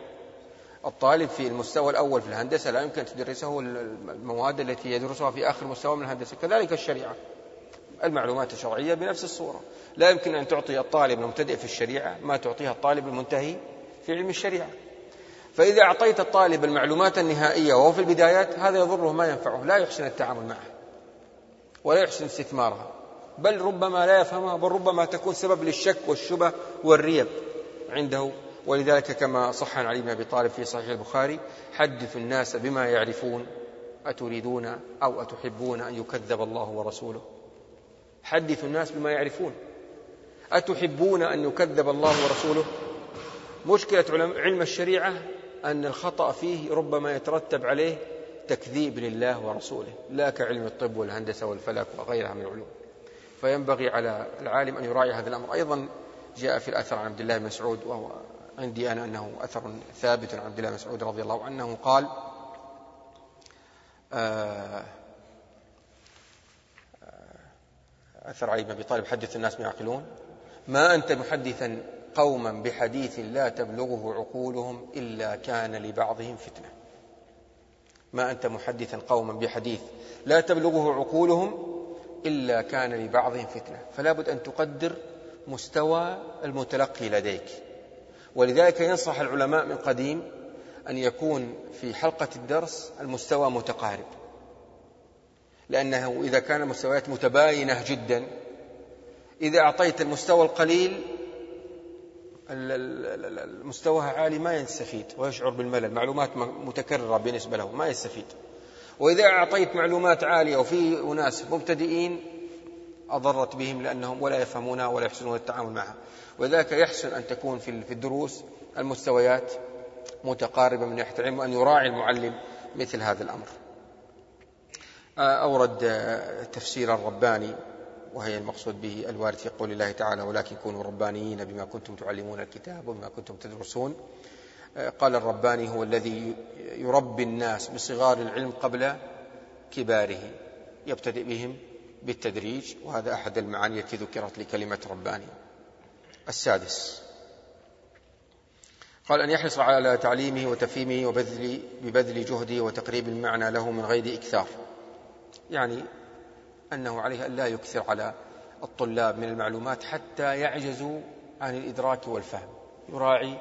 الطالب في المستوى الأول في الهندسة لا يمكن تدرسه المواد التي يدرسها في آخر مستوى من الهندسة. كذلك الشريعة. المعلومات الشرعية بنفس الصورة. لا يمكن أن تعطي الطالب المبتدئ في الشريعة ما تعطيها الطالب المنتهي في علم الشريعة. فإذا أعطيت الطالب المعلومات النهائية وهو في البدايات هذا يضره ما ينفعه. لا يحسن التعامل معه ولا يحسن استثمارها بل ربما لا يفهمها بل ربما تكون سبب للشك والشبه والريب عنده. ولذلك كما صح عن علي بن أبي طالب في صحيح البخاري حدثوا الناس بما يعرفون أتريدون أو أتحبون أن يكذب الله ورسوله. حدثوا الناس بما يعرفون. أتحبون أن يكذب الله ورسوله؟ مشكلة علم الشريعة أن الخطأ فيه ربما يترتب عليه تكذيب لله ورسوله لا كعلم الطب والهندسة والفلك وغيرها من العلوم. فينبغي على العالم أن يراعي هذا الأمر. أيضا جاء في الأثر عن عبد الله بن مسعود وهو عندي أنا أنه أثر ثابت عن عبد الله مسعود رضي الله عنه قال آه، آه، أثر علي بن أبي طالب حدث الناس ما يعقلون. ما أنت محدثا قوما بحديث لا تبلغه عقولهم إلا كان لبعضهم فتنة. ما أنت محدثا قوما بحديث لا تبلغه عقولهم إلا كان لبعضهم فتنة. فلا بد أن تقدر مستوى المتلقي لديك. ولذلك ينصح العلماء من قديم أن يكون في حلقة الدرس المستوى متقارب لأنه إذا كان المستويات متباينة جدا إذا أعطيت المستوى القليل المستوى عالي ما يستفيد ويشعر بالملل معلومات متكررة بالنسبة له ما يستفيد. وإذا أعطيت معلومات عالية وفي أناس مبتدئين أضرت بهم لأنهم ولا يفهمونها ولا يحسنون التعامل معها ولذلك يحسن أن تكون في الدروس المستويات متقاربة من ناحية العلم وأن يراعي المعلم مثل هذا الأمر. أورد تفسير الرباني وهي المقصود به الوارد في قول الله تعالى ولكن كونوا ربانيين بما كنتم تعلمون الكتاب وبما كنتم تدرسون. قال الرباني هو الذي يربي الناس بصغار العلم قبل كباره يبتدئ بهم بالتدريج وهذا أحد المعاني التي ذكرت لكلمة رباني. السادس. قال أن يحرص على تعليمه وتفهيمه وبذل ببذل جهده وتقريب المعنى له من غير إكثار. يعني أنه عليه أن لا يكثر على الطلاب من المعلومات حتى يعجزوا عن الإدراك والفهم. يراعي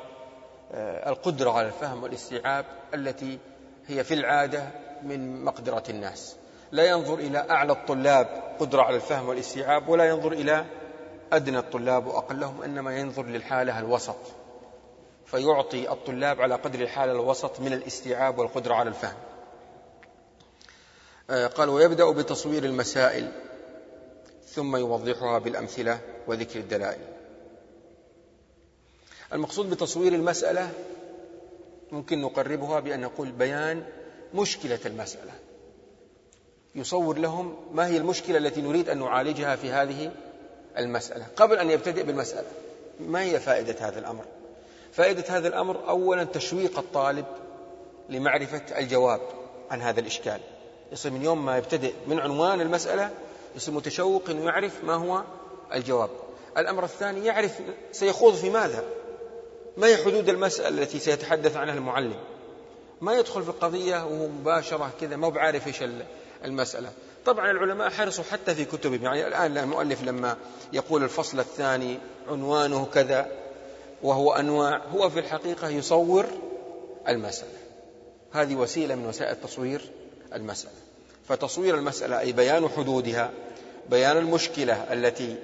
آه، القدرة على الفهم والاستيعاب التي هي في العادة من مقدرة الناس. لا ينظر إلى أعلى الطلاب قدرة على الفهم والاستيعاب ولا ينظر إلى أدنى الطلاب وأقلهم إنما ينظر للحالة الوسط فيعطي الطلاب على قدر الحالة الوسط من الاستيعاب والقدرة على الفهم. آه، قال ويبدأ بتصوير المسائل ثم يوضحها بالأمثلة وذكر الدلائل. المقصود بتصوير المسألة ممكن نقربها بأن نقول بيان مشكلة المسألة. يصور لهم ما هي المشكلة التي نريد أن نعالجها في هذه المسألة قبل أن يبتدئ بالمسألة ما هي فائدة هذا الأمر؟ فائدة هذا الأمر أولا تشويق الطالب لمعرفة الجواب عن هذا الإشكال. يصير من يوم ما يبتدئ من عنوان المسألة يصير متشوق أنه يعرف ما هو الجواب. الأمر الثاني يعرف سيخوض في ماذا؟ ما هي حدود المسألة التي سيتحدث عنها المعلم؟ ما يدخل في القضية وهو مباشرة كذا ما بعارف إيش المسألة. طبعا العلماء حرصوا حتى في كتبهم. يعني الآن المؤلف لما يقول الفصل الثاني عنوانه كذا وهو أنواع هو في الحقيقة يصور المسألة. هذه وسيلة من وسائل تصوير المسألة. فتصوير المسألة أي بيان حدودها بيان المشكلة التي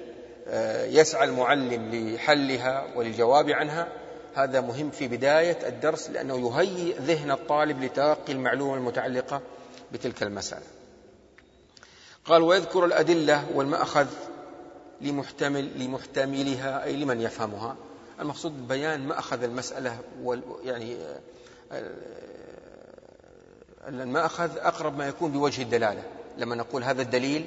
آه، يسعى المعلم لحلها وللجواب عنها هذا مهم في بداية الدرس لأنه يهيئ ذهن الطالب لتلقي المعلومة المتعلقة بتلك المسألة. قال ويذكر الأدلة والمأخذ لمحتمل لمحتملها أي لمن يفهمها. المقصود بيان مأخذ المسألة يعني آه، المأخذ أقرب ما يكون بوجه الدلالة. لما نقول هذا الدليل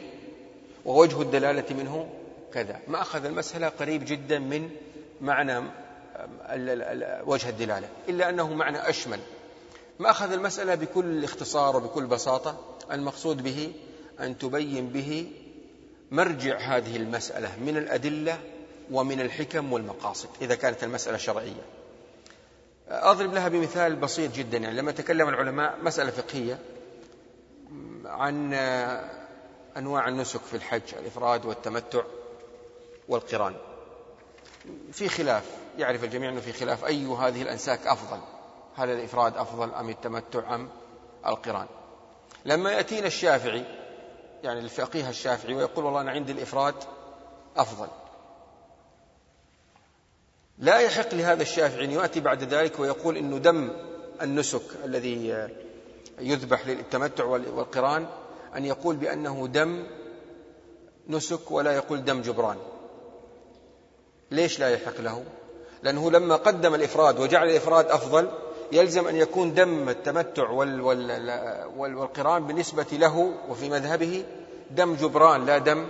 ووجه الدلالة منه كذا. مأخذ المسألة قريب جدا من معنى وجه الدلالة. إلا أنه معنى أشمل. مأخذ المسألة بكل اختصار وبكل بساطة. المقصود به أن تبين به مرجع هذه المسألة من الأدلة ومن الحكم والمقاصد إذا كانت المسألة شرعية. أضرب لها بمثال بسيط جدا يعني لما تكلم العلماء مسألة فقهية عن أنواع النسك في الحج الإفراد والتمتع والقران. في خلاف يعرف الجميع أنه في خلاف أي هذه الأنساك أفضل؟ هل الإفراد أفضل أم التمتع أم القران؟ لما يأتينا الشافعي يعني الفقيه الشافعي ويقول والله أنا عندي الإفراد أفضل. لا يحق لهذا الشافعي أن يأتي بعد ذلك ويقول أنه دم النسك الذي يذبح للتمتع والقران أن يقول بأنه دم نسك ولا يقول دم جبران. ليش لا يحق له؟ لأنه لما قدم الإفراد وجعل الإفراد أفضل يلزم أن يكون دم التمتع وال وال والقران بالنسبة له وفي مذهبه دم جبران لا دم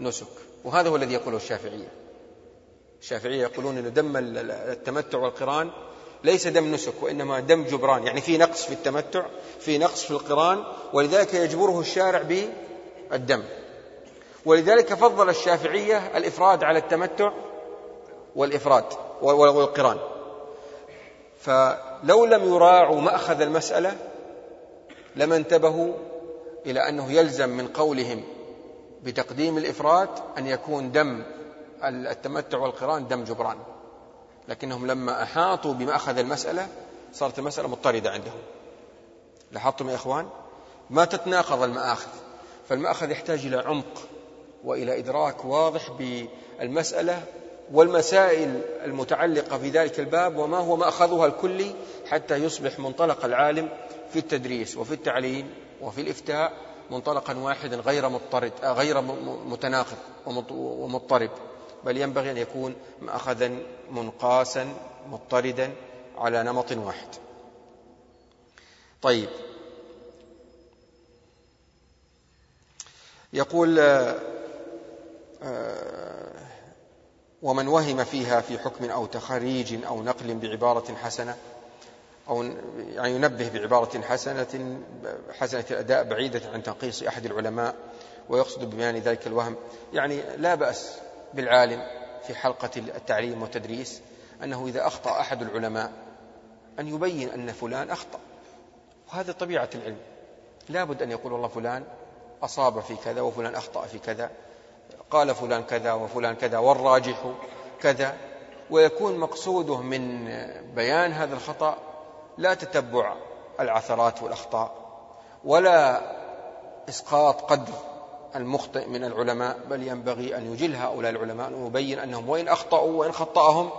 نسك. وهذا هو الذي يقوله الشافعية. الشافعية يقولون أن دم التمتع والقران ليس دم نسك وإنما دم جبران. يعني في نقص في التمتع في نقص في القران ولذلك يجبره الشارع بالدم. ولذلك فضل الشافعية الإفراد على التمتع والإفراد والقران. فلو لم يراعوا مأخذ المسألة لما انتبهوا إلى أنه يلزم من قولهم بتقديم الإفراد أن يكون دم التمتع والقران دم جبران. لكنهم لما أحاطوا بمأخذ المسألة صارت المسألة مضطردة عندهم. لاحظتم يا إخوان؟ ما تتناقض المآخذ. فالمأخذ يحتاج إلى عمق وإلى إدراك واضح بالمسألة والمسائل المتعلقة في ذلك الباب وما هو مأخذها الكلي حتى يصبح منطلق العالم في التدريس وفي التعليم وفي الإفتاء منطلقا واحدا غير مضطرد غير متناقض ومضطرب بل ينبغي أن يكون مأخذا منقاسا مضطردا على نمط واحد. طيب. يقول آه، ومن وهم فيها في حكم أو تخريج أو نقل بعبارة حسنة أو يعني ينبه بعبارة حسنة حسنة الأداء بعيدة عن تنقيص أحد العلماء ويقصد ببيان ذلك الوهم. يعني لا بأس بالعالم في حلقة التعليم والتدريس أنه إذا أخطأ أحد العلماء أن يبين أن فلان أخطأ. وهذا طبيعة العلم. لا بد أن يقول الله فلان أصاب في كذا وفلان أخطأ في كذا. قال فلان كذا وفلان كذا والراجح كذا ويكون مقصوده من بيان هذا الخطأ لا تتبع العثرات والأخطاء ولا إسقاط قدر المخطئ من العلماء بل ينبغي أن يجل هؤلاء العلماء ويبين أنهم وإن أخطأوا وإن خطأهم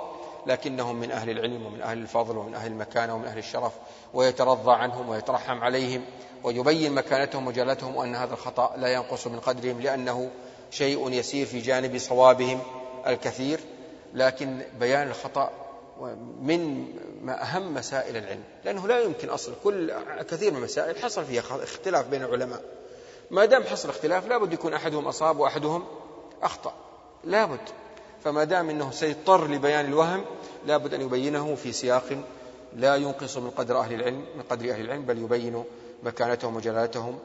لكنهم من أهل العلم ومن أهل الفضل ومن أهل المكانة ومن أهل الشرف ويترضى عنهم ويترحم عليهم ويبين مكانتهم وجلتهم وأن هذا الخطأ لا ينقص من قدرهم لأنه شيء يسير في جانب صوابهم الكثير لكن بيان الخطأ من أهم مسائل العلم لأنه لا يمكن أصل كل كثير من المسائل حصل فيها اختلاف بين العلماء. ما دام حصل اختلاف لابد يكون أحدهم أصاب وأحدهم أخطأ لابد فما دام أنه سيضطر لبيان الوهم لابد أن يبينه في سياق لا ينقص من قدر أهل العلم من قدر أهل العلم بل يبين مكانتهم وجلالتهم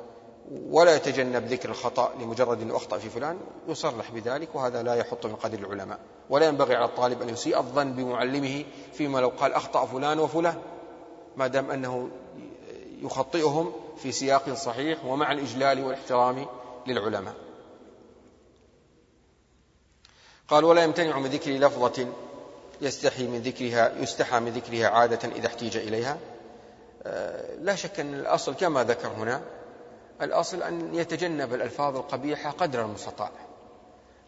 ولا يتجنب ذكر الخطأ لمجرد أنه أخطأ في فلان يصرح بذلك وهذا لا يحط من قدر العلماء. ولا ينبغي على الطالب أن يسيء الظن بمعلمه فيما لو قال أخطأ فلان وفلان ما دام أنه يخطئهم في سياق صحيح ومع الإجلال والإحترام للعلماء. قال ولا يمتنع من ذكر لفظة يستحي من ذكرها يستحى من ذكرها عادة إذا احتيج إليها. آه، لا شك أن الأصل كما ذكر هنا الأصل أن يتجنب الألفاظ القبيحة قدر المستطاع.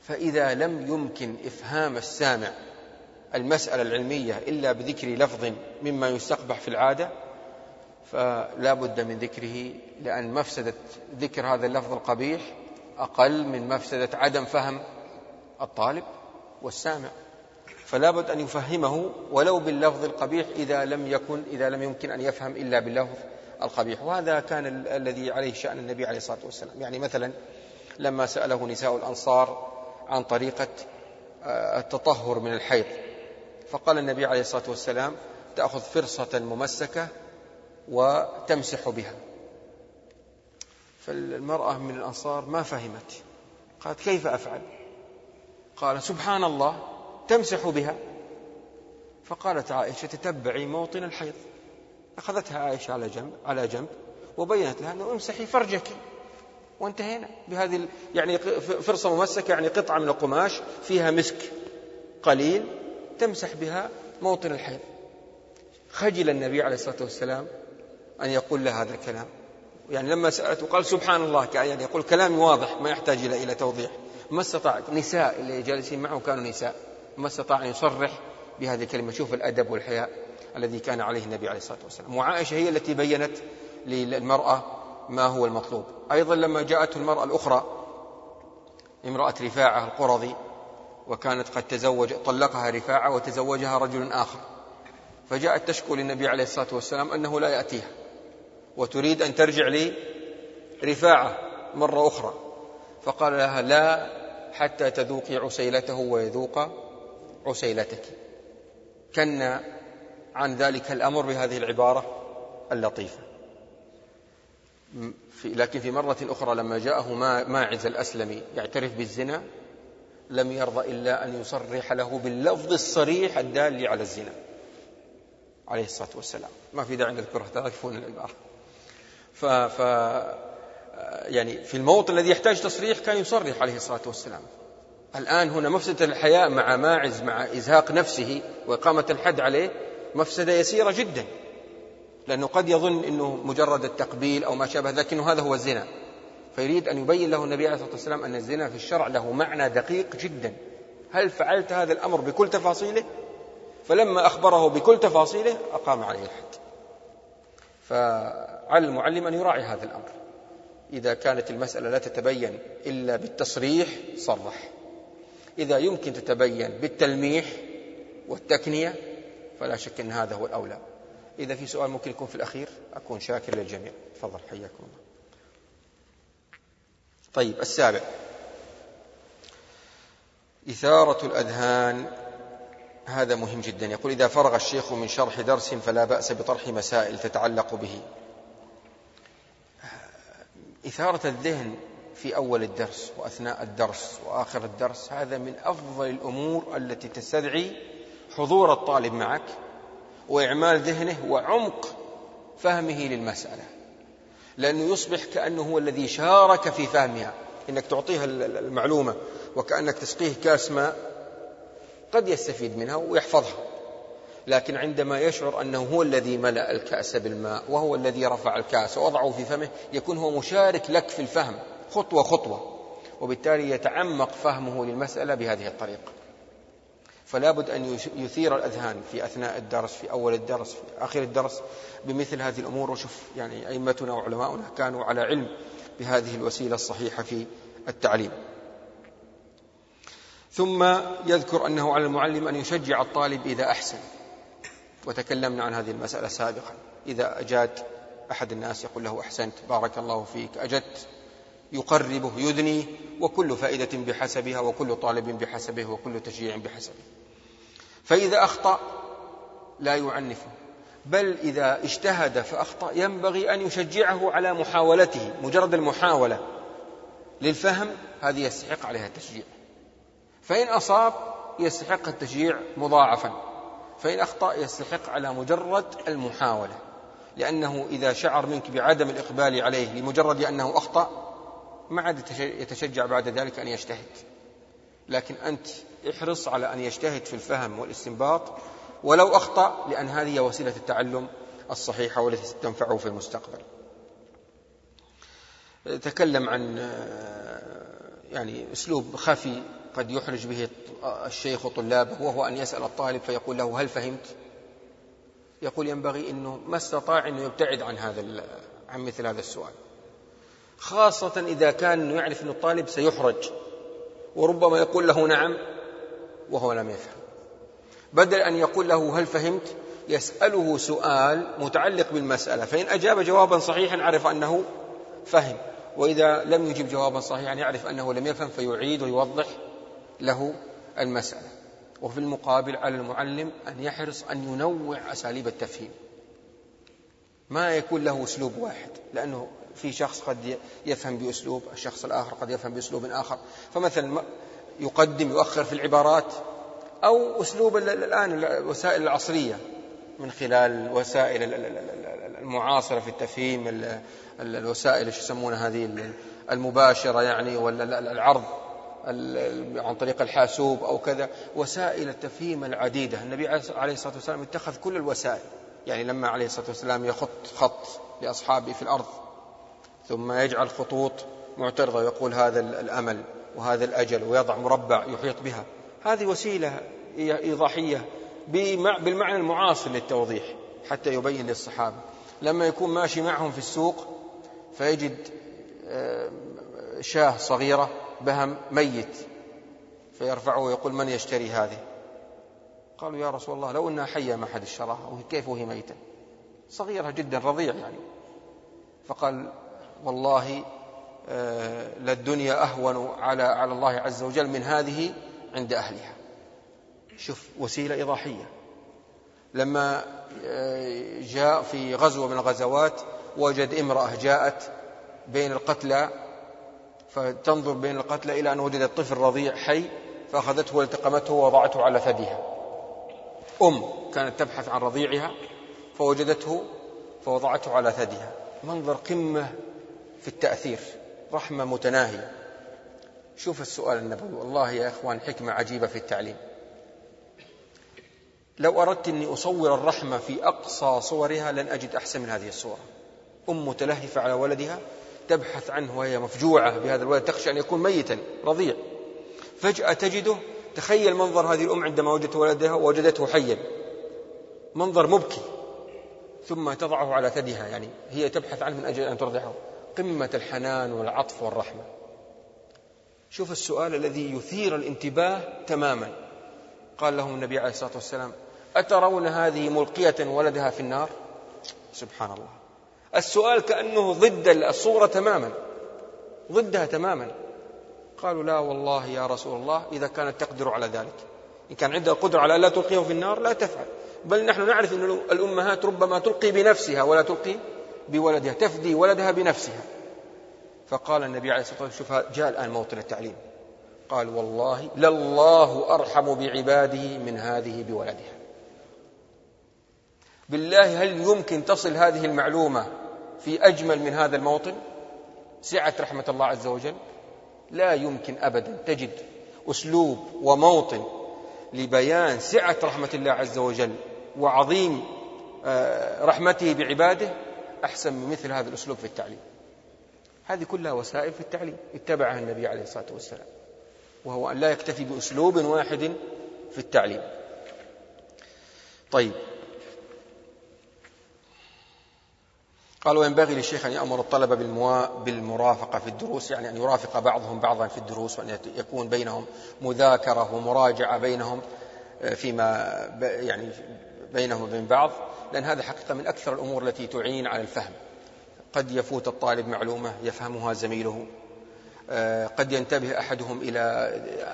فإذا لم يمكن إفهام السامع المسألة العلمية إلا بذكر لفظ مما يستقبح في العادة فلا بد من ذكره لأن مفسدة ذكر هذا اللفظ القبيح أقل من مفسدة عدم فهم الطالب والسامع. فلا بد أن يفهمه ولو باللفظ القبيح إذا لم يكن إذا لم يمكن أن يفهم إلا باللفظ القبيح. وهذا كان الذي عليه شأن النبي عليه الصلاة والسلام. يعني مثلا لما سأله نساء الأنصار عن طريقة آه، التطهر من الحيض فقال النبي عليه الصلاة والسلام تأخذ فرصة ممسكة وتمسح بها. فالمرأة من الأنصار ما فهمت. قالت كيف أفعل؟ قال سبحان الله تمسح بها. فقالت عائشة تتبعي موطن الحيض. أخذتها عائشة على جنب على جنب وبينت لها أنه امسحي فرجك. وانتهينا. بهذه يعني فرصة ممسكة يعني قطعة من القماش فيها مسك قليل تمسح بها موطن الحيض. خجل النبي عليه الصلاة والسلام أن يقول له هذا الكلام. يعني لما سألته قال سبحان الله يعني يقول كلام واضح ما يحتاج إلى إلى توضيح. ما استطاع نساء اللي جالسين معه كانوا نساء. ما استطاع أن يصرح بهذه الكلمة. شوف الأدب والحياء. الذي كان عليه النبي عليه الصلاة والسلام. وعائشة هي التي بينت للمرأة ما هو المطلوب. أيضا لما جاءته المرأة الأخرى امرأة رفاعة القرظي وكانت قد تزوج طلقها رفاعة وتزوجها رجل آخر. فجاءت تشكو للنبي عليه الصلاة والسلام أنه لا يأتيها. وتريد أن ترجع لي رفاعة مرة أخرى. فقال لها لا حتى تذوقي عسيلته ويذوق عسيلتك. كنا عن ذلك الأمر بهذه العبارة اللطيفة. في لكن في مرة أخرى لما جاءه ماعز الأسلمي يعترف بالزنا لم يرضى إلا أن يصرح له باللفظ الصريح الدال على الزنا. عليه الصلاة والسلام. ما في داعي نذكرها تعرفون العبارة. ف, ف يعني في الموطن الذي يحتاج تصريح كان يصرح عليه الصلاة والسلام. الآن هنا مفسدة الحياء مع ماعز مع إزهاق نفسه وإقامة الحد عليه مفسدة يسيرة جدا لأنه قد يظن أنه مجرد التقبيل أو ما شابه لكنه هذا هو الزنا. فيريد أن يبين له النبي عليه الصلاة والسلام أن الزنا في الشرع له معنى دقيق جدا. هل فعلت هذا الأمر بكل تفاصيله؟ فلما أخبره بكل تفاصيله أقام عليه الحد. فعلى المعلم أن يراعي هذا الأمر. إذا كانت المسألة لا تتبين إلا بالتصريح صرح. إذا يمكن تتبين بالتلميح والتكنية فلا شك أن هذا هو الأولى. إذا في سؤال ممكن يكون في الأخير أكون شاكر للجميع. تفضل حياكم الله. طيب السابع. إثارة الأذهان هذا مهم جدا. يقول إذا فرغ الشيخ من شرح درس فلا بأس بطرح مسائل تتعلق به. إثارة الذهن في أول الدرس وأثناء الدرس وآخر الدرس هذا من أفضل الأمور التي تستدعي حضور الطالب معك وإعمال ذهنه وعمق فهمه للمسألة لأنه يصبح كأنه هو الذي شارك في فهمها إنك تعطيها المعلومة وكأنك تسقيه كاس ماء قد يستفيد منها ويحفظها لكن عندما يشعر أنه هو الذي ملأ الكأس بالماء وهو الذي رفع الكأس ووضعه في فمه يكون هو مشارك لك في الفهم خطوة خطوة وبالتالي يتعمق فهمه للمسألة بهذه الطريقة. فلا بد أن يثير الأذهان في أثناء الدرس في أول الدرس في آخر الدرس بمثل هذه الأمور. وشوف يعني أئمتنا وعلماؤنا كانوا على علم بهذه الوسيلة الصحيحة في التعليم. ثم يذكر أنه على المعلم أن يشجع الطالب إذا أحسن. وتكلمنا عن هذه المسألة سابقا. إذا أجاد أحد الناس يقول له أحسنت بارك الله فيك أجدت. يقربه يدنيه وكل فائدة بحسبها وكل طالب بحسبه وكل تشجيع بحسبه. فإذا أخطأ لا يعنفه بل إذا اجتهد فأخطأ. ينبغي أن يشجعه على محاولته مجرد المحاولة. للفهم هذه يستحق عليها التشجيع. فإن أصاب يستحق التشجيع مضاعفا. فإن أخطأ يستحق على مجرد المحاولة. لأنه إذا شعر منك بعدم الإقبال عليه لمجرد أنه أخطأ ما عاد يتشجع بعد ذلك أن يجتهد. لكن أنت احرص على أن يجتهد في الفهم والاستنباط ولو أخطأ لأن هذه وسيلة التعلم الصحيحة والتي تنفعه في المستقبل. تكلم عن يعني أسلوب خفي قد يحرج به الشيخ وطلابه وهو أن يسأل الطالب فيقول له هل فهمت؟ يقول ينبغي أنه ما استطاع أنه يبتعد عن هذا عن مثل هذا السؤال. خاصة إذا كان يعرف أن الطالب سيحرج وربما يقول له نعم وهو لم يفهم. بدل أن يقول له هل فهمت؟ يسأله سؤال متعلق بالمسألة فإن أجاب جوابا صحيحا عرف أنه فهم وإذا لم يجب جوابا صحيحا يعرف أنه لم يفهم فيعيد ويوضح له المسألة. وفي المقابل على المعلم أن يحرص أن ينوع أساليب التفهيم. ما يكون له أسلوب واحد لأنه في شخص قد يفهم بأسلوب الشخص الآخر قد يفهم بأسلوب آخر. فمثلا يقدم يؤخر في العبارات أو أسلوب الآن الوسائل العصرية من خلال وسائل المعاصرة في التفهيم الوسائل إيش يسمونها هذه المباشرة يعني ولا العرض عن طريق الحاسوب أو كذا. وسائل التفهيم العديدة. النبي عليه الصلاة والسلام اتخذ كل الوسائل. يعني لما عليه الصلاة والسلام يخط خط لأصحابه في الأرض ثم يجعل خطوط معترضة ويقول هذا الأمل وهذا الأجل ويضع مربع يحيط بها. هذه وسيلة إيضاحية بالمعنى المعاصر للتوضيح حتى يبين للصحابة. لما يكون ماشي معهم في السوق فيجد آه، شاة صغيرة بهم ميت فيرفعه ويقول من يشتري هذه؟ قالوا يا رسول الله لو أنها حية ما حد اشتراها. كيف وهي ميتة؟ صغيرة جدا رضيع يعني. فقال والله آه، للدنيا أهون على على الله عز وجل من هذه عند أهلها. شوف وسيلة إيضاحية لما آه، جاء في غزوة من الغزوات وجد امرأة جاءت بين القتلى فتنظر بين القتلى إلى أن وجدت طفل رضيع حي فأخذته والتقمته ووضعته على ثديها. أم كانت تبحث عن رضيعها فوجدته فوضعته على ثديها. منظر قمة في التأثير. رحمة متناهية. شوف السؤال النبوي. والله يا إخوان حكمة عجيبة في التعليم. لو أردت أني أصور الرحمة في أقصى صورها لن أجد أحسن من هذه الصورة. أم متلهفة على ولدها تبحث عنه وهي مفجوعة بهذا الولد تخشى أن يكون ميتا رضيع. فجأة تجده تخيل منظر هذه الأم عندما وجدت ولدها ووجدته حيا. منظر مبكي. ثم تضعه على ثديها. يعني هي تبحث عنه من أجل أن ترضعه. قمة الحنان والعطف والرحمة. شوف السؤال الذي يثير الانتباه تماما. قال لهم النبي عليه الصلاة والسلام أترون هذه ملقية ولدها في النار؟ سبحان الله. السؤال كأنه ضد الصورة تماما. ضدها تماما. قالوا لا والله يا رسول الله إذا كانت تقدر على ذلك. إن كان عندها قدرة على لا تلقيه في النار لا تفعل. بل نحن نعرف أن الأمهات ربما تلقي بنفسها ولا تلقي بولدها تفدي ولدها بنفسها. فقال النبي عليه الصلاة والسلام شوف جاء الآن موطن التعليم. قال والله لله أرحم بعباده من هذه بولدها. بالله هل يمكن تصل هذه المعلومة في أجمل من هذا الموطن؟ سعة رحمة الله عز وجل. لا يمكن أبدا. تجد أسلوب وموطن لبيان سعة رحمة الله عز وجل وعظيم آه، رحمته بعباده أحسن من مثل هذا الأسلوب في التعليم. هذه كلها وسائل في التعليم اتبعها النبي عليه الصلاة والسلام وهو أن لا يكتفي بأسلوب واحد في التعليم. طيب. قال وينبغي للشيخ أن يأمر الطلبة بالمرافقة في الدروس يعني أن يرافق بعضهم بعضا في الدروس وأن يكون بينهم مذاكرة ومراجعة بينهم. فيما يعني بينهم وبين بعض لأن هذا حقيقة من أكثر الأمور التي تعين على الفهم. قد يفوت الطالب معلومة يفهمها زميله. آه، قد ينتبه أحدهم إلى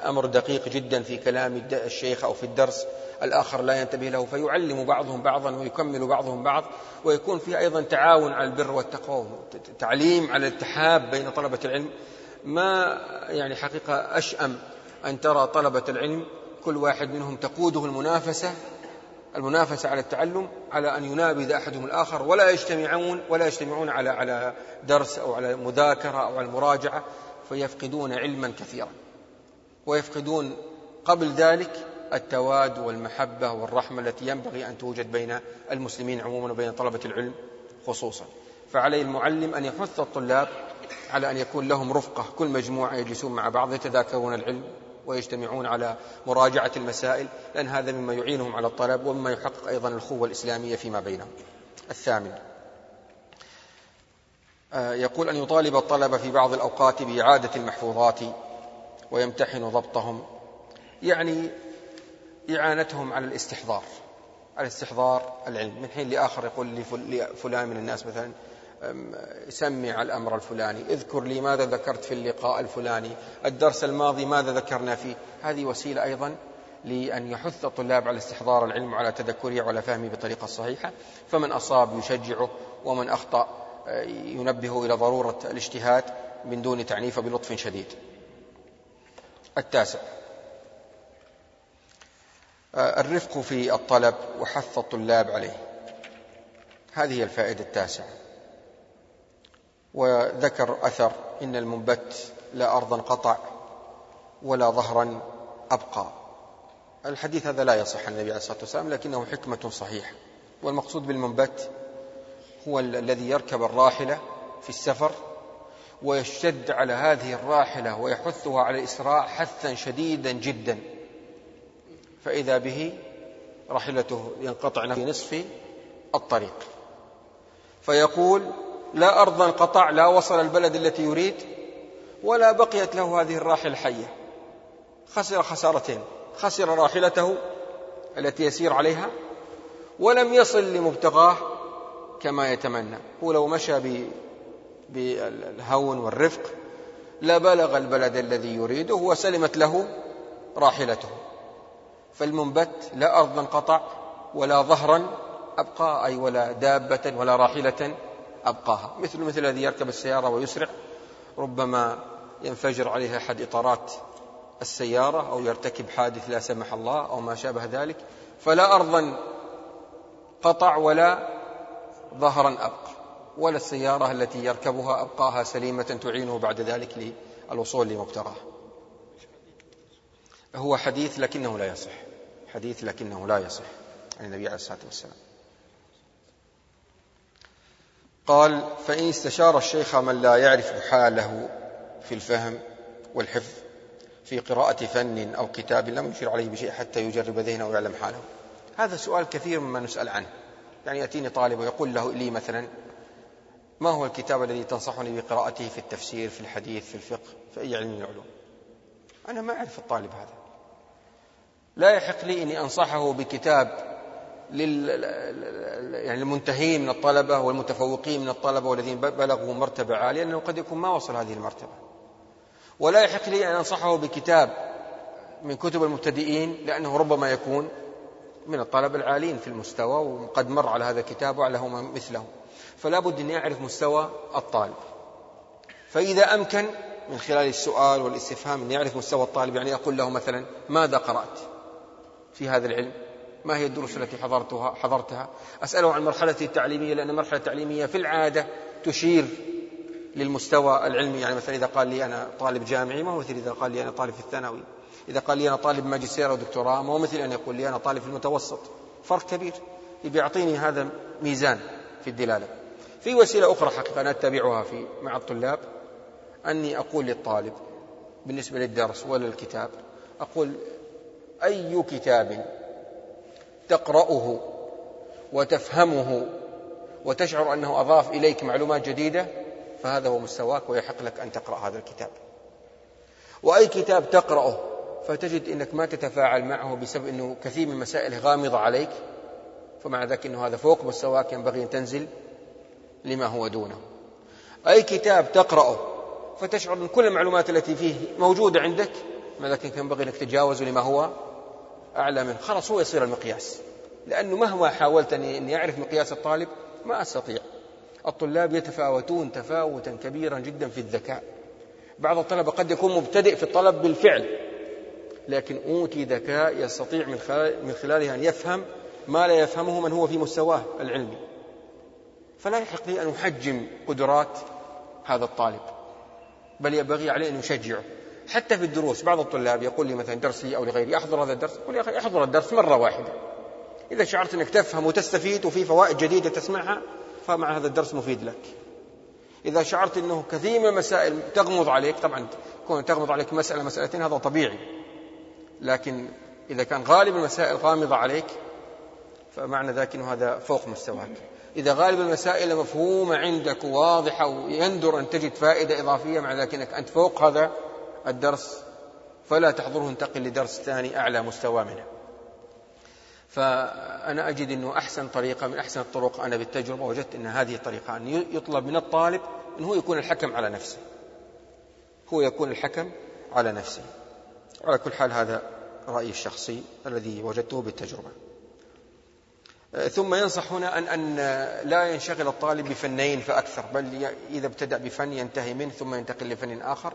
أمر دقيق جدا في كلام الشيخ أو في الدرس الآخر لا ينتبه له فيعلم بعضهم بعضا ويكمل بعضهم بعض ويكون فيه أيضا تعاون على البر والتقوى تعليم على الاتحاب بين طلبة العلم. ما يعني حقيقة أشأم أن ترى طلبة العلم كل واحد منهم تقوده المنافسة المنافسة على التعلم على أن ينابذ أحدهم الآخر ولا يجتمعون ولا يجتمعون على على درس أو على مذاكرة أو على المراجعة فيفقدون علما كثيرا. ويفقدون قبل ذلك التواد والمحبة والرحمة التي ينبغي أن توجد بين المسلمين عموما وبين طلبة العلم خصوصا. فعليه المعلم أن يحث الطلاب على أن يكون لهم رفقة كل مجموعة يجلسون مع بعض يتذاكرون العلم. ويجتمعون على مراجعة المسائل لأن هذا مما يعينهم على الطلب ومما يحقق أيضا الأخوة الإسلامية فيما بينهم. الثامن. آه، يقول أن يطالب الطلبة في بعض الأوقات بإعادة المحفوظات ويمتحن ضبطهم يعني إعانتهم على الاستحضار على استحضار العلم. من حين لآخر يقول لفلان من الناس مثلا سمع الأمر الفلاني. اذكر لي ماذا ذكرت في اللقاء الفلاني. الدرس الماضي ماذا ذكرنا فيه. هذه وسيلة أيضا لأن يحث الطلاب على استحضار العلم وعلى تذكره وعلى فهمه بطريقة صحيحة فمن أصاب يشجعه ومن أخطأ آه، ينبهه إلى ضرورة الاجتهاد من دون تعنيف بلطف شديد. التاسع. آه، الرفق في الطلب وحث الطلاب عليه. هذه الفائدة التاسعة. وذكر أثر إن المنبت لا أرضا قطع ولا ظهرا أبقى. الحديث هذا لا يصح النبي عليه الصلاة والسلام لكنه حكمة صحيحة. والمقصود بالمنبت هو الذي يركب الراحلة في السفر ويشتد على هذه الراحلة ويحثها على الإسراع حثا شديدا جدا. فإذا به راحلته ينقطع في نصف الطريق. فيقول لا أرضا قطع لا وصل البلد التي يريد ولا بقيت له هذه الراحلة حية خسر خسارتين خسر راحلته التي يسير عليها ولم يصل لمبتغاه كما يتمنى. هو لو مشى بالهون والرفق لبلغ البلد الذي يريده وسلمت له راحلته. فالمنبت لا أرضا قطع ولا ظهرا أبقى أي ولا دابة ولا راحلة أبقاها. مثل مثل الذي يركب السيارة ويسرع ربما ينفجر عليها أحد إطارات السيارة أو يرتكب حادث لا سمح الله أو ما شابه ذلك فلا أرضا قطع ولا ظهرا أبقى ولا السيارة التي يركبها أبقاها سليمة تعينه بعد ذلك للوصول لمبتغاه. هو حديث لكنه لا يصح حديث لكنه لا يصح عن النبي عليه الصلاة والسلام. قال فإن استشار الشيخ من لا يعرف حاله في الفهم والحفظ في قراءة فن أو كتاب لم يشير عليه بشيء حتى يجرب ذهنه ويعلم حاله. هذا سؤال كثير مما نسأل عنه. يعني يأتيني طالب ويقول له لي مثلا ما هو الكتاب الذي تنصحني بقراءته في التفسير في الحديث في الفقه في أي علم من العلوم؟ أنا ما أعرف الطالب هذا. لا يحق لي أني أنصحه بكتاب لل يعني المنتهين من الطلبة والمتفوقين من الطلبة والذين بلغوا مرتبة عالية لأنه قد يكون ما وصل هذه المرتبة. ولا يحق لي أن أنصحه بكتاب من كتب المبتدئين لأنه ربما يكون من الطلبة العالين في المستوى وقد مر على هذا الكتاب وعلى مثله. فلا بد أن يعرف مستوى الطالب. فإذا أمكن من خلال السؤال والاستفهام أن يعرف مستوى الطالب يعني أقول له مثلا ماذا قرأت في هذا العلم؟ ما هي الدروس التي حضرتها حضرتها؟ أسأله عن مرحلته التعليمية لأن المرحلة التعليمية في العادة تشير للمستوى العلمي. يعني مثلا إذا قال لي أنا طالب جامعي ما هو مثل إذا قال لي أنا طالب في الثانوي؟ إذا قال لي أنا طالب ماجستير أو دكتوراه ما هو مثل أن يقول لي أنا طالب في المتوسط؟ فرق كبير. بيعطيني هذا ميزان في الدلالة. في وسيلة أخرى حقيقة أنا أتبعها في مع الطلاب. أني أقول للطالب بالنسبة للدرس ولا الكتاب أقول أي كتاب تقرأه وتفهمه وتشعر أنه أضاف إليك معلومات جديدة فهذا هو مستواك ويحق لك أن تقرأ هذا الكتاب. وأي كتاب تقرأه فتجد أنك ما تتفاعل معه بسبب أنه كثير من مسائله غامضة عليك فمع ذلك أنه هذا فوق مستواك ينبغي أن تنزل لما هو دونه. أي كتاب تقرأه فتشعر أن كل المعلومات التي فيه موجودة عندك ذلك ينبغي أنك تتجاوز لما هو أعلى منه. خلاص هو يصير المقياس. لأنه مهما حاولت أن أعرف مقياس الطالب ما أستطيع. الطلاب يتفاوتون تفاوتا كبيرا جدا في الذكاء. بعض الطلبة قد يكون مبتدئ في الطلب بالفعل لكن أوتي ذكاء يستطيع من خلالها أن يفهم ما لا يفهمه من هو في مستواه العلمي. فلا يحق لي أن أحجم قدرات هذا الطالب بل ينبغي عليه أن يشجعه. حتى في الدروس بعض الطلاب يقول لي مثلا درس لي أو لغيري أحضر هذا الدرس أقول يا أخي أحضر الدرس مرة واحدة. إذا شعرت أنك تفهم وتستفيد وفي فوائد جديدة تسمعها فمع هذا الدرس مفيد لك. إذا شعرت أنه كثير من المسائل تغمض عليك طبعا كون تغمض عليك مسألة مسألتين هذا طبيعي. لكن إذا كان غالب المسائل غامضة عليك فمعنى ذلك أنه هذا فوق مستواك. إذا غالب المسائل مفهومة عندك واضحة ويندر أن تجد فائدة إضافية مع ذلك أنك أنت فوق هذا الدرس فلا تحضره انتقل لدرس ثاني أعلى مستوى منه. فأنا أجد أنه أحسن طريقة من أحسن الطرق أنا بالتجربة وجدت أن هذه الطريقة أن يطلب من الطالب أنه هو يكون الحكم على نفسه. هو يكون الحكم على نفسه. على كل حال هذا رأيي الشخصي الذي وجدته بالتجربة. ثم ينصح هنا أن, أن لا ينشغل الطالب بفنين فأكثر بل إذا ابتدأ بفن ينتهي منه ثم ينتقل لفن آخر.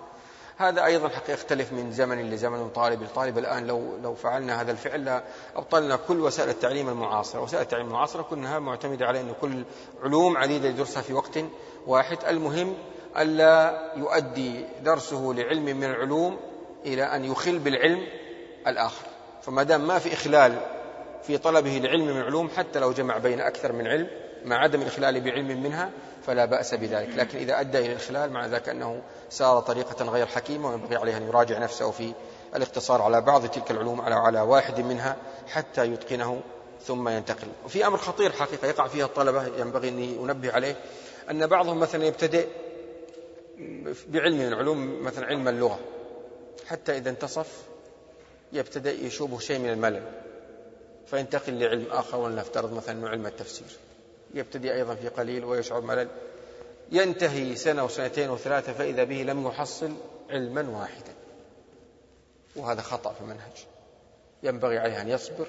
هذا أيضا حقيقة يختلف من زمن لزمن طالب لطالب. الآن لو لو فعلنا هذا الفعل لأبطلنا كل وسائل التعليم المعاصرة. وسائل التعليم المعاصرة كلها معتمدة على أن كل علوم عديدة يدرسها في وقت واحد. المهم ألا يؤدي درسه لعلم من العلوم إلى أن يخل بالعلم الآخر. فما دام ما في إخلال في طلبه لعلم من العلوم حتى لو جمع بين أكثر من علم مع عدم الإخلال بعلم منها فلا بأس بذلك. لكن إذا أدى إلى الإخلال مع ذلك أنه سار طريقة غير حكيمة وينبغي عليه أن يراجع نفسه في الاقتصار على بعض تلك العلوم على على واحد منها حتى يتقنه ثم ينتقل. وفي أمر خطير حقيقة يقع فيها الطلبة ينبغي أني أنبه عليه أن بعضهم مثلا يبتدئ بعلم من علوم مثلا علم اللغة حتى إذا انتصف يبتدأ يشوبه شيء من الملل فينتقل لعلم آخر ولنفترض مثلا علم التفسير. يبتدي أيضا في قليل ويشعر ملل ينتهي سنة وسنتين وثلاثة فإذا به لم يحصل علما واحدا. وهذا خطأ في المنهج. ينبغي عليه أن يصبر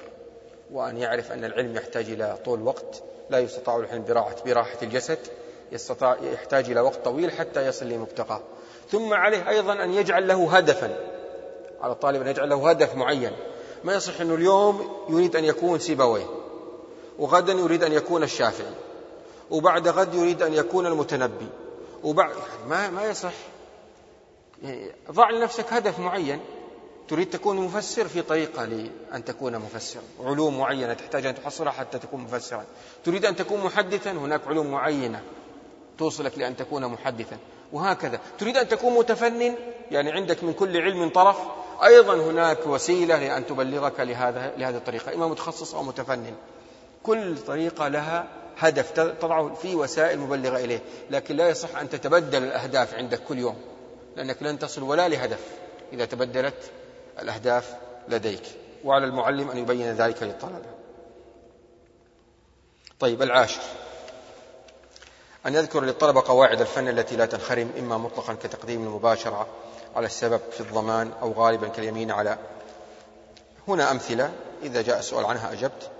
وأن يعرف أن العلم يحتاج إلى طول وقت لا يستطاع العلم براحة, براحة الجسد يستطاع يحتاج إلى وقت طويل حتى يصل لمبتغاه ثم عليه أيضا أن يجعل له هدفا. على الطالب أن يجعل له هدف معين. ما يصح أنه اليوم يريد أن يكون سيبويه وغدا يريد أن يكون الشافعي. وبعد غد يريد أن يكون المتنبي. وبعد يعني ما ما يصح. يعني ضع لنفسك هدف معين. تريد تكون مفسر في طريقة لأن تكون مفسرا. علوم معينة تحتاج أن تحصلها حتى تكون مفسرا. تريد أن تكون محدثا هناك علوم معينة توصلك لأن تكون محدثا. وهكذا. تريد أن تكون متفنن يعني عندك من كل علم طرف. أيضا هناك وسيلة لأن تبلغك لهذا لهذه الطريقة. إما متخصص أو متفنن. كل طريقة لها هدف تضعه في وسائل مبلغة إليه لكن لا يصح أن تتبدل الأهداف عندك كل يوم لأنك لن تصل ولا لهدف إذا تبدلت الأهداف لديك وعلى المعلم أن يبين ذلك للطلبة. طيب العاشر. أن يذكر للطلبة قواعد الفن التي لا تنخرم إما مطلقا كتقديم المباشرة على السبب في الضمان أو غالبا كاليمين على. هنا أمثلة إذا جاء السؤال عنها أجبت.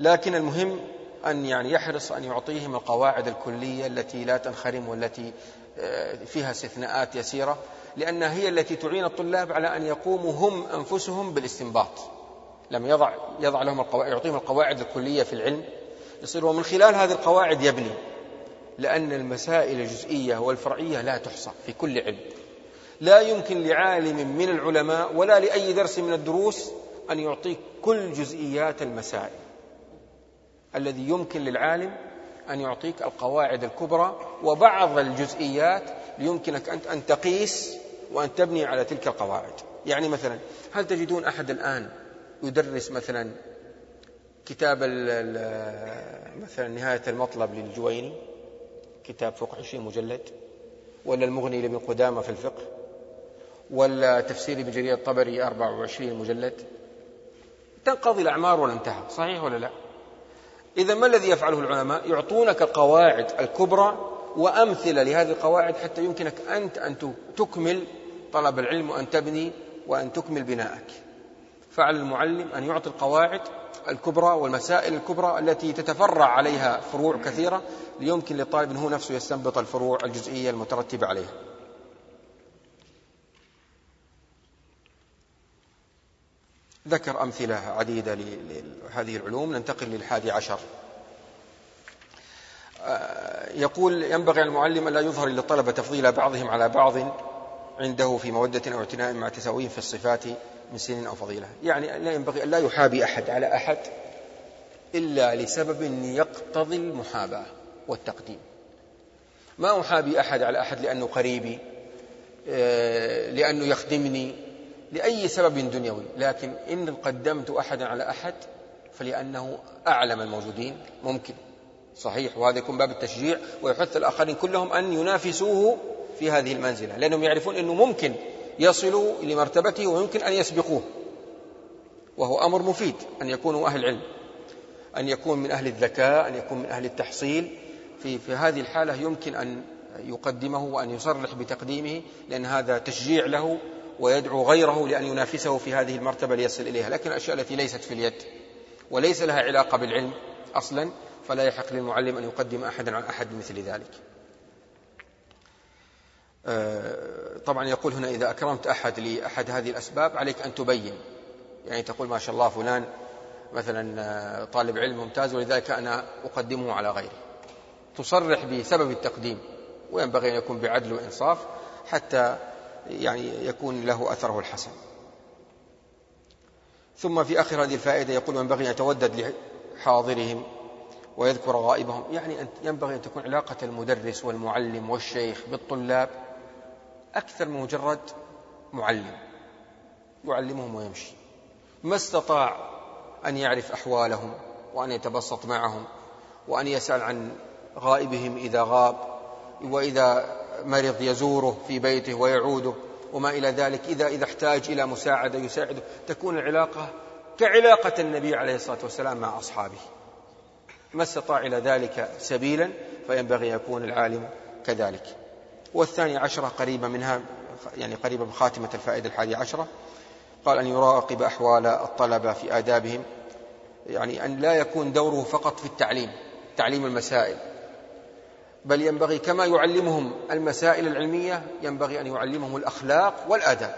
لكن المهم أن يعني يحرص أن يعطيهم القواعد الكلية التي لا تنخرم والتي آه، فيها استثناءات يسيرة لأنها هي التي تعين الطلاب على أن يقوموا هم أنفسهم بالاستنباط. لما يضع يضع لهم القواعد يعطيهم القواعد الكلية في العلم يصير ومن خلال هذه القواعد يبني لأن المسائل الجزئية والفرعية لا تحصى في كل علم. لا يمكن لعالم من العلماء ولا لأي درس من الدروس أن يعطيك كل جزئيات المسائل. الذي يمكن للعالم أن يعطيك القواعد الكبرى وبعض الجزئيات ليمكنك أنت أن تقيس وأن تبني على تلك القواعد. يعني مثلا هل تجدون أحد الآن يدرس مثلا كتاب مثلا نهاية المطلب للجويني؟ كتاب فوق عشرين مجلد؟ ولا المغني لابن قدامة في الفقه؟ ولا تفسير ابن جرير الطبري 24 مجلد؟ تنقضي الأعمار ولا انتهى صحيح ولا لا؟ إذا ما الذي يفعله العلماء؟ يعطونك القواعد الكبرى وأمثلة لهذه القواعد حتى يمكنك أنت أن تكمل طلب العلم وأن تبني وأن تكمل بناءك. فعلى المعلم أن يعطي القواعد الكبرى والمسائل الكبرى التي تتفرع عليها فروع كثيرة ليمكن للطالب هو نفسه يستنبط الفروع الجزئية المترتبة عليها. ذكر أمثلة عديدة لهذه العلوم. ننتقل للحادي عشر. آه، يقول ينبغي المعلم لا يظهر للطلبة تفضيل بعضهم على بعض عنده في مودة أو اعتناء مع تساويهم في الصفات من سن أو فضيلة. يعني لا ينبغي لا يحابي أحد على أحد إلا لسبب يقتضي المحاباة والتقديم. ما أحابي أحد على أحد لأنه قريبي آه، لأنه يخدمني لأي سبب دنيوي لكن إن قدمت أحدا على أحد فلأنه أعلم الموجودين ممكن. صحيح وهذا يكون باب التشجيع ويحث الآخرين كلهم أن ينافسوه في هذه المنزلة لأنهم يعرفون أنه ممكن يصلوا لمرتبته ويمكن أن يسبقوه. وهو أمر مفيد أن يكونوا أهل علم أن يكون من أهل الذكاء أن يكون من أهل التحصيل. في, في هذه الحالة يمكن أن يقدمه وأن يصرح بتقديمه لأن هذا تشجيع له ويدعو غيره لأن ينافسه في هذه المرتبة ليصل إليها. لكن الأشياء التي ليست في اليد وليس لها علاقة بالعلم أصلا فلا يحق للمعلم أن يقدم أحدا عن أحد مثل ذلك. آه، طبعا يقول هنا إذا أكرمت أحد لأحد هذه الأسباب عليك أن تبين. يعني تقول ما شاء الله فلان مثلا آه، طالب علم ممتاز ولذلك أنا أقدمه على غيري تصرح بسبب التقديم وينبغي أن يكون بعدل وإنصاف حتى يعني يكون له أثره الحسن. ثم في آخر هذه الفائدة يقول ينبغي أن يتودد لحاضرهم ويذكر غائبهم. يعني ينبغي أن تكون علاقة المدرس والمعلم والشيخ بالطلاب أكثر من مجرد معلم يعلمهم ويمشي. ما استطاع أن يعرف أحوالهم وأن يتبسط معهم وأن يسأل عن غائبهم إذا غاب وإذا مرض يزوره في بيته ويعوده وما إلى ذلك. إذا إذا احتاج إلى مساعدة يساعده. تكون العلاقة كعلاقة النبي عليه الصلاة والسلام مع أصحابه. ما استطاع إلى ذلك سبيلا فينبغي يكون العالم كذلك. والثاني عشرة قريبة منها يعني قريبة من خاتمة الفائدة الحادية عشرة قال أن يراقب أحوال الطلبة في آدابهم. يعني أن لا يكون دوره فقط في التعليم تعليم المسائل. بل ينبغي كما يعلمهم المسائل العلمية ينبغي أن يعلمهم الأخلاق والآداب.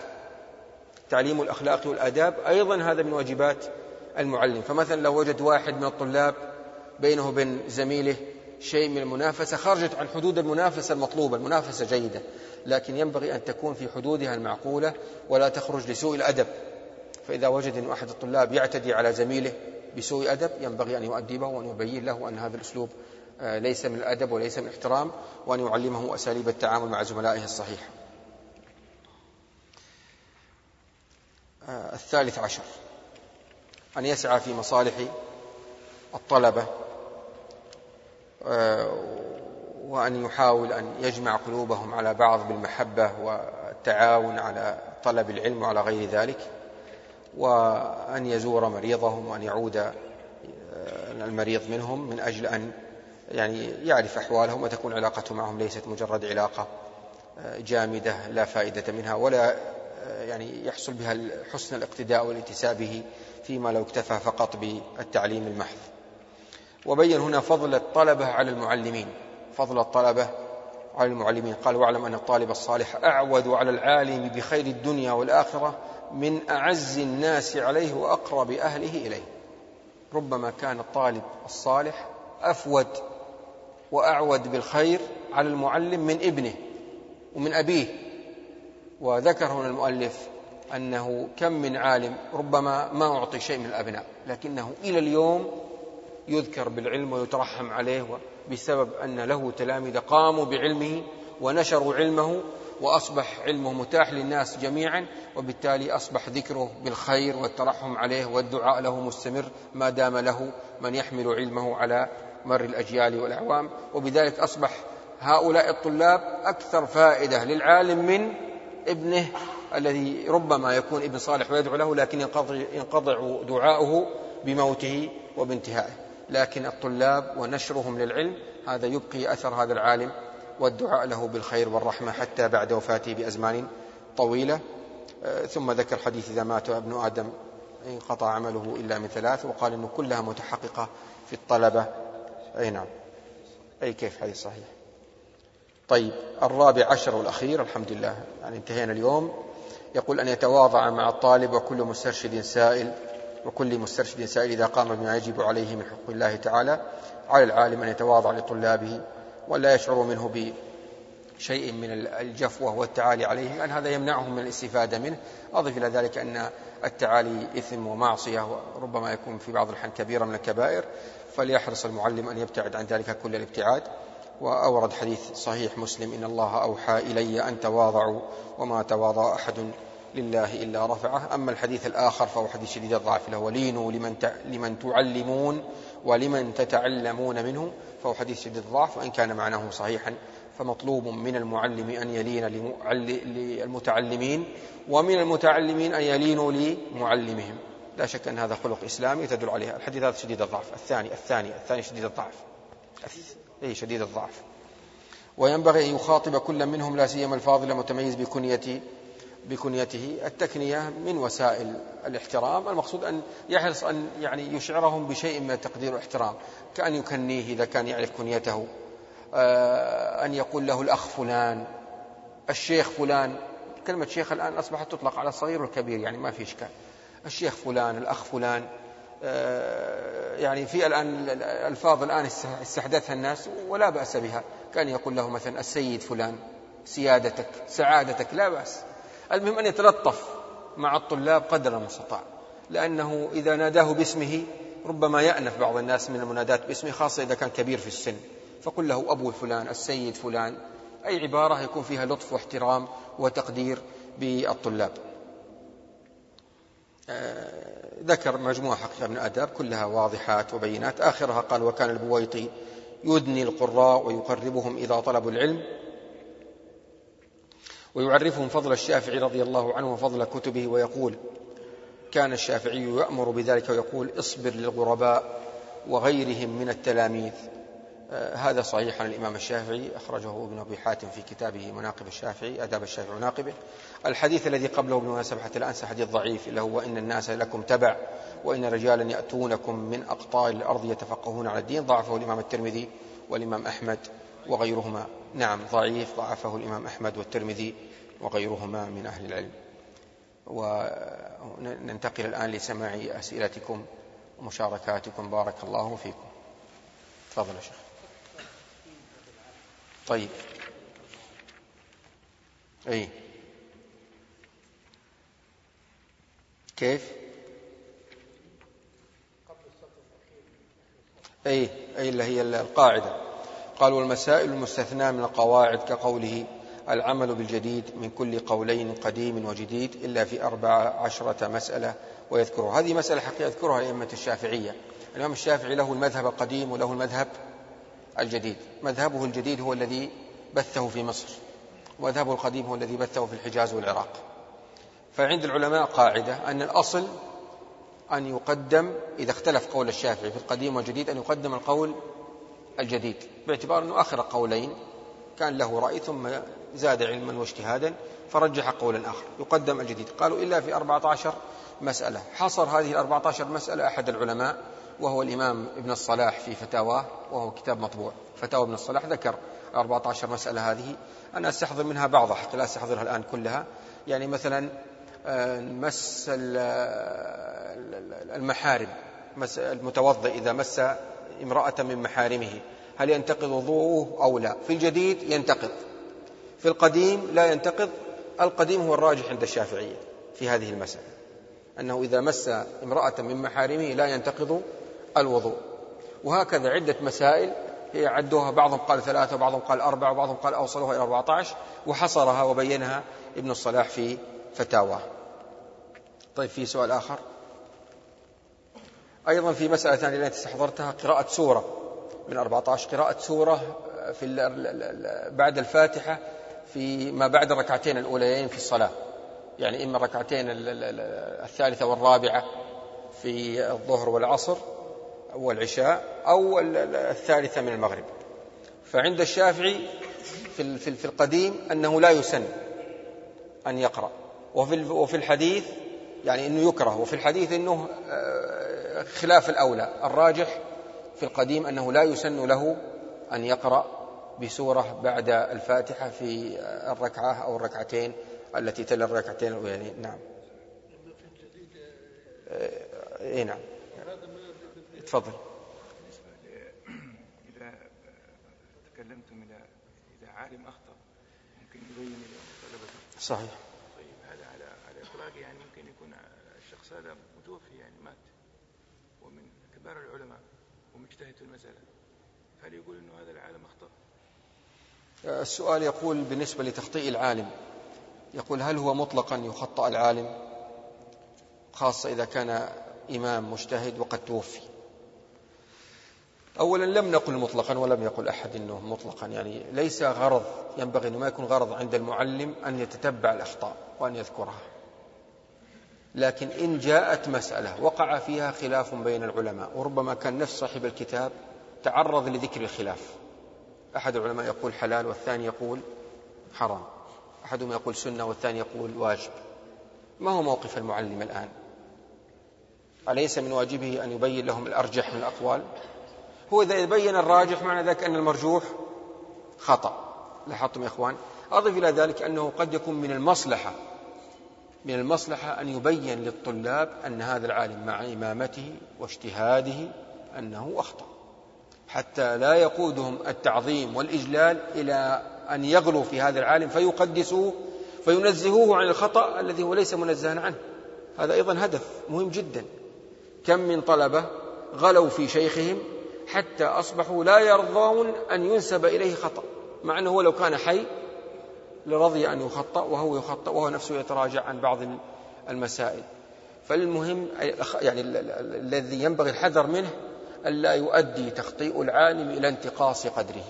تعليم الأخلاق والآداب أيضا هذا من واجبات المعلم. فمثلا لو وجد واحد من الطلاب بينه وبين زميله شيء من المنافسة خرجت عن حدود المنافسة المطلوبة المنافسة جيدة لكن ينبغي أن تكون في حدودها المعقولة ولا تخرج لسوء الأدب. فإذا وجد أن أحد الطلاب يعتدي على زميله بسوء أدب ينبغي أن يؤدبه وأن يبين له أن هذا الأسلوب ليس من الأدب وليس من الاحترام وأن يعلمه أساليب التعامل مع زملائه الصحيحة آه، الثالث عشر. أن يسعى في مصالح الطلبة آه، وأن يحاول أن يجمع قلوبهم على بعض بالمحبة والتعاون على طلب العلم وعلى غير ذلك وأن يزور مريضهم وأن يعود المريض منهم من أجل أن يعني يعرف أحوالهم وتكون علاقته معهم ليست مجرد علاقة آه، جامدة لا فائدة منها ولا آه، يعني يحصل بها حسن الاقتداء والاتساء به فيما لو اكتفى فقط بالتعليم المحض. وبين هنا فضل الطلبة على المعلمين. فضل الطلبة على المعلمين. قال واعلم أن الطالب الصالح أعود على العالم بخير الدنيا والآخرة من أعز الناس عليه وأقرب أهله إليه. ربما كان الطالب الصالح أفود وأعود بالخير على المعلم من ابنه ومن أبيه. وذكر هنا المؤلف أنه كم من عالم ربما ما أعطي شيء من الأبناء لكنه إلى اليوم يذكر بالعلم ويترحم عليه بسبب أن له تلاميذ قاموا بعلمه ونشروا علمه وأصبح علمه متاح للناس جميعا وبالتالي أصبح ذكره بالخير والترحم عليه والدعاء له مستمر ما دام له من يحمل علمه على مر الأجيال والأعوام وبذلك أصبح هؤلاء الطلاب أكثر فائدة للعالم من ابنه الذي ربما يكون ابن صالح ويدعو له لكن ينقطع دعاؤه بموته وبانتهائه. لكن الطلاب ونشرهم للعلم هذا يبقي أثر هذا العالم والدعاء له بالخير والرحمة حتى بعد وفاته بأزمان طويلة. آه، ثم ذكر حديث إذا مات ابن آدم انقطع عمله إلا من ثلاث وقال أنه كلها متحققة في الطلبة أي نعم. أي كيف حديث صحيح. طيب الرابع عشر والأخير الحمد لله يعني انتهينا اليوم. يقول أن يتواضع مع الطالب وكل مسترشد سائل وكل مسترشد سائل إذا قام بما يجب عليه من حقوق الله تعالى على العالم أن يتواضع لطلابه ولا يشعر منه بشيء من الجفوة والتعالي عليهم لأن هذا يمنعهم من الاستفادة منه. أضف إلى ذلك أن التعالي إثم ومعصية وربما يكون في بعض الأحيان كبيرة من الكبائر. فليحرص المعلم أن يبتعد عن ذلك كل الابتعاد. وأورد حديث صحيح مسلم إن الله أوحى إلي أن تواضعوا وما تواضع أحد لله إلا رفعه. أما الحديث الآخر فهو حديث شديد الضعف له لينوا لمن, لمن تعلمون ولمن تتعلمون منه فهو حديث شديد الضعف. وإن كان معناه صحيحا فمطلوب من المعلم أن يلين للمتعلمين ومن المتعلمين أن يلينوا لمعلمهم. لا شك أن هذا خلق إسلامي تدل عليه. الحديث هذا شديد الضعف. الثاني الثاني الثاني شديد الضعف. أي شديد الضعف. وينبغي أن يخاطب كل منهم لا سيما الفاضل المتميز بكنية بكنيته. التكنية من وسائل الاحترام. المقصود أن يحرص أن يعني يشعرهم بشيء من التقدير والاحترام كأن يكنيه إذا كان يعرف كنيته. آه، أن يقول له الأخ فلان الشيخ فلان. كلمة شيخ الآن أصبحت تطلق على الصغير والكبير يعني ما في إشكال. الشيخ فلان الأخ فلان آه، يعني في الآن الألفاظ الآن استحدثها الناس ولا بأس بها. كان يقول له مثلا السيد فلان سيادتك سعادتك لا بأس. المهم أن يتلطف مع الطلاب قدر المستطاع لأنه إذا ناداه باسمه ربما يأنف بعض الناس من المنادات باسمه خاصة إذا كان كبير في السن. فقل له أبو فلان السيد فلان أي عبارة يكون فيها لطف واحترام وتقدير بالطلاب. ذكر مجموعة حقيقة من الآداب كلها واضحات وبينات. آخرها قال وكان البويطي يدني القراء ويقربهم إذا طلبوا العلم ويعرفهم فضل الشافعي رضي الله عنه وفضل كتبه ويقول كان الشافعي يأمر بذلك ويقول اصبر للغرباء وغيرهم من التلاميذ. آه، هذا صحيح عن الإمام الشافعي أخرجه ابن أبي حاتم في كتابه مناقب الشافعي أداب الشافعي مناقبه الحديث الذي قبله بمناسبة الأنس حديث ضعيف اللي هو إن الناس لكم تبع وإن رجالا يأتونكم من أقطار الأرض يتفقهون على الدين. ضعفه الإمام الترمذي والإمام أحمد وغيرهما. نعم ضعيف ضعفه الإمام أحمد والترمذي وغيرهما من أهل العلم. وننتقل الآن لسماع أسئلتكم ومشاركاتكم. بارك الله فيكم. تفضل يا شيخ. طيب. أي. كيف؟ أي أي اللي هي القاعدة. قال والمسائل المستثناة من القواعد كقوله العمل بالجديد من كل قولين قديم وجديد إلا في أربع عشرة مسألة ويذكرها. هذه مسألة حقيقة يذكرها الأئمة الشافعية. الإمام الشافعي له المذهب القديم وله المذهب الجديد. مذهبه الجديد هو الذي بثه في مصر. ومذهبه القديم هو الذي بثه في الحجاز والعراق. فعند العلماء قاعدة أن الأصل أن يقدم إذا اختلف قول الشافعي في القديم والجديد أن يقدم القول الجديد باعتبار أنه آخر قولين كان له رأي ثم زاد علما واجتهادا فرجح قولا آخر يقدم الجديد. قالوا إلا في أربعة عشر مسألة. حصر هذه الأربعة عشر مسألة أحد العلماء وهو الإمام ابن الصلاح في فتاواه وهو كتاب مطبوع. فتاوى ابن الصلاح ذكر 14 مسألة هذه. أنا أستحضر منها بعضها حتى لا أستحضرها الآن كلها. يعني مثلا مس المحارم المتوضئ إذا مس امرأة من محارمه. هل ينتقض وضوءه أو لا؟ في الجديد ينتقض. في القديم لا ينتقض. القديم هو الراجح عند الشافعية في هذه المسألة أنه إذا مس امرأة من محارمه لا ينتقض الوضوء. وهكذا عدة مسائل هي عدوها بعضهم قال ثلاثة وبعضهم قال أربعة وبعضهم قال أوصلوها إلى أربعة عشر وحصرها وبينها ابن الصلاح في فتاواه طيب في سؤال آخر. أيضا في مسألة ثانية التي استحضرتها قراءة سورة. من 14 قراءة سورة في بعد الفاتحة في ما بعد الركعتين الأوليين في الصلاة. يعني إما الركعتين الثالثة والرابعة في الظهر والعصر والعشاء أو الثالثة من المغرب. فعند الشافعي في القديم أنه لا يسن أن يقرأ. وفي الحديث يعني أنه يكره وفي الحديث أنه آه، خلاف الأولى. الراجح في القديم أنه لا يسن له أن يقرأ بسورة بعد الفاتحة في الركعة أو الركعتين التي تلي الركعتين يعني نعم. إي نعم. تفضل. إذا تكلمتم إلى إذا عالم أخطأ ممكن يبين صحيح طيب هذا على على ممكن يكون الشخص هذا متوفي يعني مات. ومن كبار العلماء ومجتهد في المسألة. هل يقول أنه هذا العالم أخطأ؟ السؤال يقول بالنسبة لتخطيء العالم يقول هل هو مطلقا يخطأ العالم؟ خاصة إذا كان إمام مجتهد وقد توفي. أولا لم نقل مطلقا ولم يقل أحد أنه مطلقا يعني ليس غرض ينبغي أنه ما يكون غرض عند المعلم أن يتتبع الأخطاء وأن يذكرها. لكن إن جاءت مسألة وقع فيها خلاف بين العلماء وربما كان نفس صاحب الكتاب تعرض لذكر الخلاف. أحد العلماء يقول حلال والثاني يقول حرام. أحدهم يقول سنة والثاني يقول واجب. ما هو موقف المعلم الآن؟ أليس من واجبه أن يبين لهم الأرجح من الأقوال؟ هو إذا بين الراجح معنى ذلك أن المرجوح خطأ. لاحظتم يا إخوان؟ أضف إلى ذلك أنه قد يكون من المصلحة من المصلحة أن يبين للطلاب أن هذا العالم مع إمامته واجتهاده أنه أخطأ. حتى لا يقودهم التعظيم والإجلال إلى أن يغلوا في هذا العالم فيقدسوه فينزهوه عن الخطأ الذي هو ليس منزها عنه. هذا أيضا هدف مهم جدا. كم من طلبة غلوا في شيخهم حتى أصبحوا لا يرضون أن ينسب إليه خطأ مع أنه لو كان حي لرضي أن يخطأ وهو يخطأ وهو نفسه يتراجع عن بعض المسائل. فالمهم يعني الذي ينبغي الحذر منه ألا يؤدي تخطيء العالم إلى انتقاص قدره.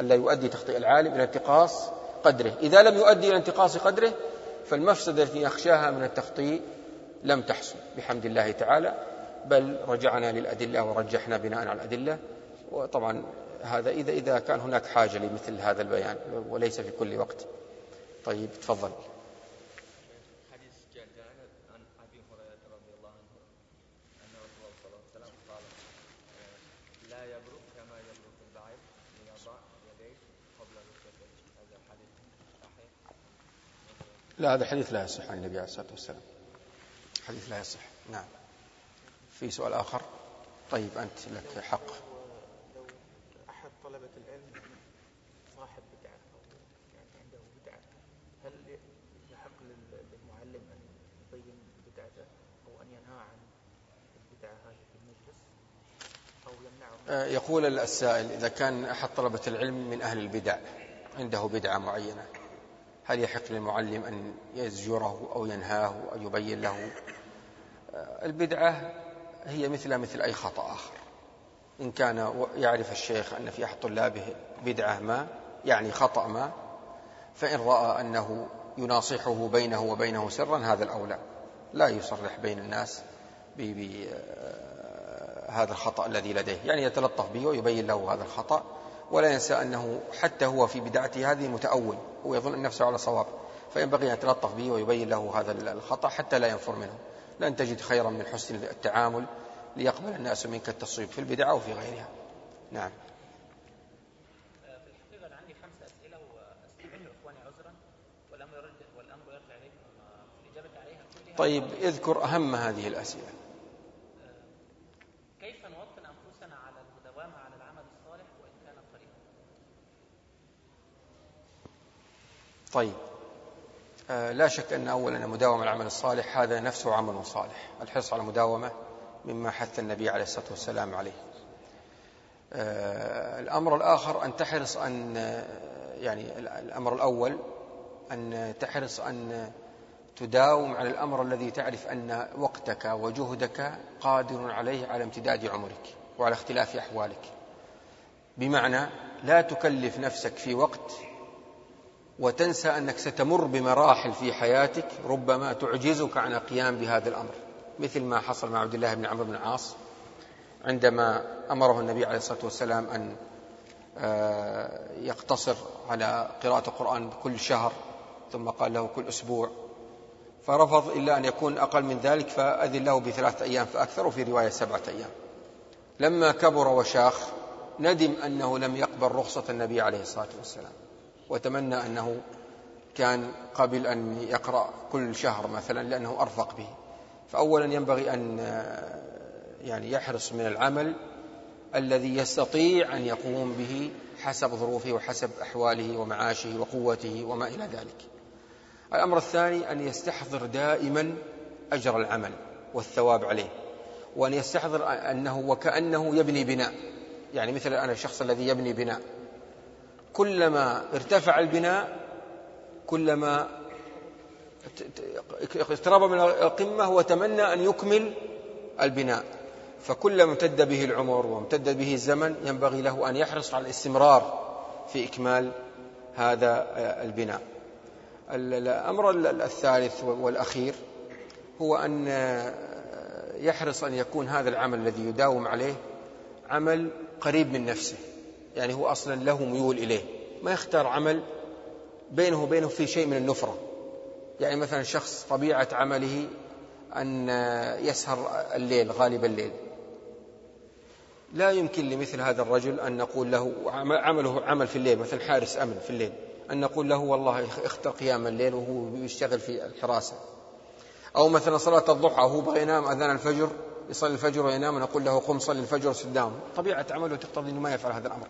ألا يؤدي تخطيء العالم إلى انتقاص قدره. إذا لم يؤدي إلى انتقاص قدره فالمفسدة التي يخشاها من التخطيء لم تحصل بحمد الله تعالى. بل رجعنا للأدلة ورجحنا بناء على الأدلة. وطبعا هذا إذا إذا كان هناك حاجة لمثل هذا البيان وليس في كل وقت. طيب تفضل. لا هذا الحديث. لا يصح عن النبي عليه الصلاة والسلام. حديث لا يصح. نعم. في سؤال آخر؟ طيب أنت لك حق لو أحد طلبة العلم صاحب بدعة أو يعني عنده بدعة هل يحق للمعلم أن يبين بدعته أو أن ينهى عن البدعة هذه في المجلس أو يمنعه آه، يقول السائل إذا كان أحد طلبة العلم من أهل البدع عنده بدعة معينة هل يحق للمعلم أن يزجره أو ينهاه أو يبين له؟ آه، البدعة هي مثل مثل أي خطأ آخر. إن كان يعرف الشيخ أن في أحد طلابه بدعة ما يعني خطأ ما فإن رأى أنه يناصحه بينه وبينه سرا هذا الأولى. لا يصرح بين الناس بهذا آه، الخطأ الذي لديه. يعني يتلطف به ويبين له هذا الخطأ ولا ينسى أنه حتى هو في بدعته هذه متأول ويظن نفسه على صواب فينبغي أن يتلطف به ويبين له هذا الخطأ حتى لا ينفر منه. لن تجد خيرا من حسن التعامل ليقبل الناس منك التصويب في البدعة أو في غيرها. نعم. طيب اذكر أهم هذه الأسئلة كيف نوطن أنفسنا على المداومة على العمل الصالح وإن كان قليلا طيب. آه، لا شك أن أولا مداومة العمل الصالح هذا نفسه عمل صالح. الحرص على المداومة مما حث النبي عليه الصلاة والسلام عليه. آه، الأمر الآخر أن تحرص أن يعني الأمر الأول أن تحرص أن تداوم على الأمر الذي تعرف أن وقتك وجهدك قادر عليه على امتداد عمرك وعلى اختلاف أحوالك. بمعنى لا تكلف نفسك في وقت وتنسى أنك ستمر بمراحل في حياتك ربما تعجزك عن القيام بهذا الأمر مثل ما حصل مع عبد الله بن عمرو بن العاص عندما أمره النبي عليه الصلاة والسلام أن آه، يقتصر على قراءة القرآن كل شهر ثم قال له كل أسبوع فرفض إلا أن يكون أقل من ذلك فأذن له بثلاثة أيام فأكثر وفي رواية سبعة أيام. لما كبر وشاخ ندم أنه لم يقبل رخصة النبي عليه الصلاة والسلام. وتمنى أنه كان قبل أن يقرأ كل شهر مثلا لأنه أرفق به. فأولا ينبغي أن يعني يحرص من العمل الذي يستطيع أن يقوم به حسب ظروفه وحسب أحواله ومعاشه وقوته وما إلى ذلك. الأمر الثاني أن يستحضر دائما أجر العمل والثواب عليه وأن يستحضر أنه وكأنه يبني بناء. يعني مثل أنا الشخص الذي يبني بناء. كلما ارتفع البناء كلما اقترب من القمة وتمنى أن يكمل البناء. فكلما امتد به العمر وامتد به الزمن ينبغي له أن يحرص على الاستمرار في إكمال هذا البناء. الأمر الثالث والأخير هو أن يحرص أن يكون هذا العمل الذي يداوم عليه عمل قريب من نفسه. يعني هو أصلا له ميول إليه. ما يختار عمل بينه وبينه في شيء من النفرة. يعني مثلا شخص طبيعة عمله أن يسهر الليل غالب الليل. لا يمكن لمثل هذا الرجل أن نقول له عمله عمل في الليل مثل حارس أمن في الليل أن نقول له والله اختر قيام الليل وهو يشتغل في الحراسة. أو مثلا صلاة الضحى وهو بغى ينام أذان الفجر يصلي الفجر وينام ونقول له قم صلي الفجر وسدام. طبيعة عمله تقتضي أنه ما يفعل هذا الأمر.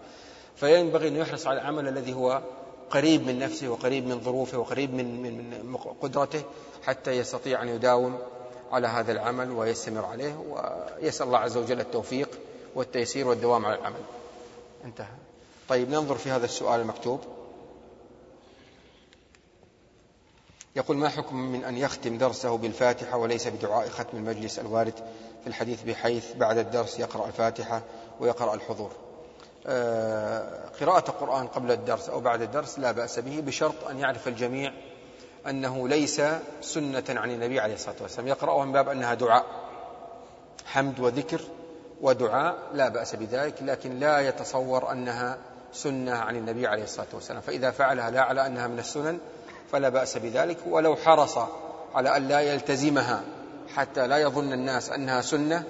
فينبغي أن يحرص على العمل الذي هو قريب من نفسه وقريب من ظروفه وقريب من, من, من قدرته حتى يستطيع أن يداوم على هذا العمل ويستمر عليه ويسأل الله عز وجل التوفيق والتيسير والدوام على العمل. انتهى. طيب ننظر في هذا السؤال المكتوب. يقول ما حكم من أن يختم درسه بالفاتحة وليس بدعاء ختم المجلس الوارد في الحديث بحيث بعد الدرس يقرأ الفاتحة ويقرأ الحضور. آه، قراءة القرآن قبل الدرس أو بعد الدرس لا بأس به بشرط أن يعرف الجميع أنه ليس سنة عن النبي عليه الصلاة والسلام. يقرأها من باب أنها دعاء حمد وذكر ودعاء لا بأس بذلك لكن لا يتصور أنها سنة عن النبي عليه الصلاة والسلام. فإذا فعلها لا على أنها من السنن فلا بأس بذلك ولو حرص على أن لا يلتزمها حتى لا يظن الناس أنها سنة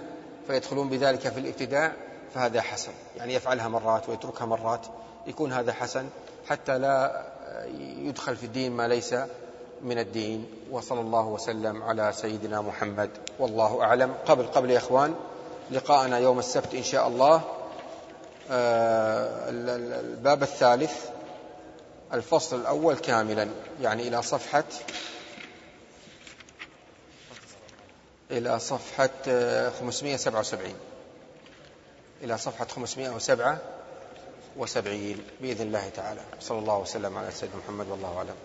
فيدخلون بذلك في الابتداع فهذا حسن. يعني يفعلها مرات ويتركها مرات يكون هذا حسن حتى لا يدخل في الدين ما ليس من الدين. وصلى الله وسلم على سيدنا محمد. والله أعلم. قبل قبل يا إخوان لقاءنا يوم السبت إن شاء الله. آه، الباب الثالث الفصل الأول كاملا يعني إلى صفحة إلى صفحة 577 آه، إلى صفحة 577 بإذن الله تعالى. صلى الله وسلم على سيدنا محمد والله أعلم.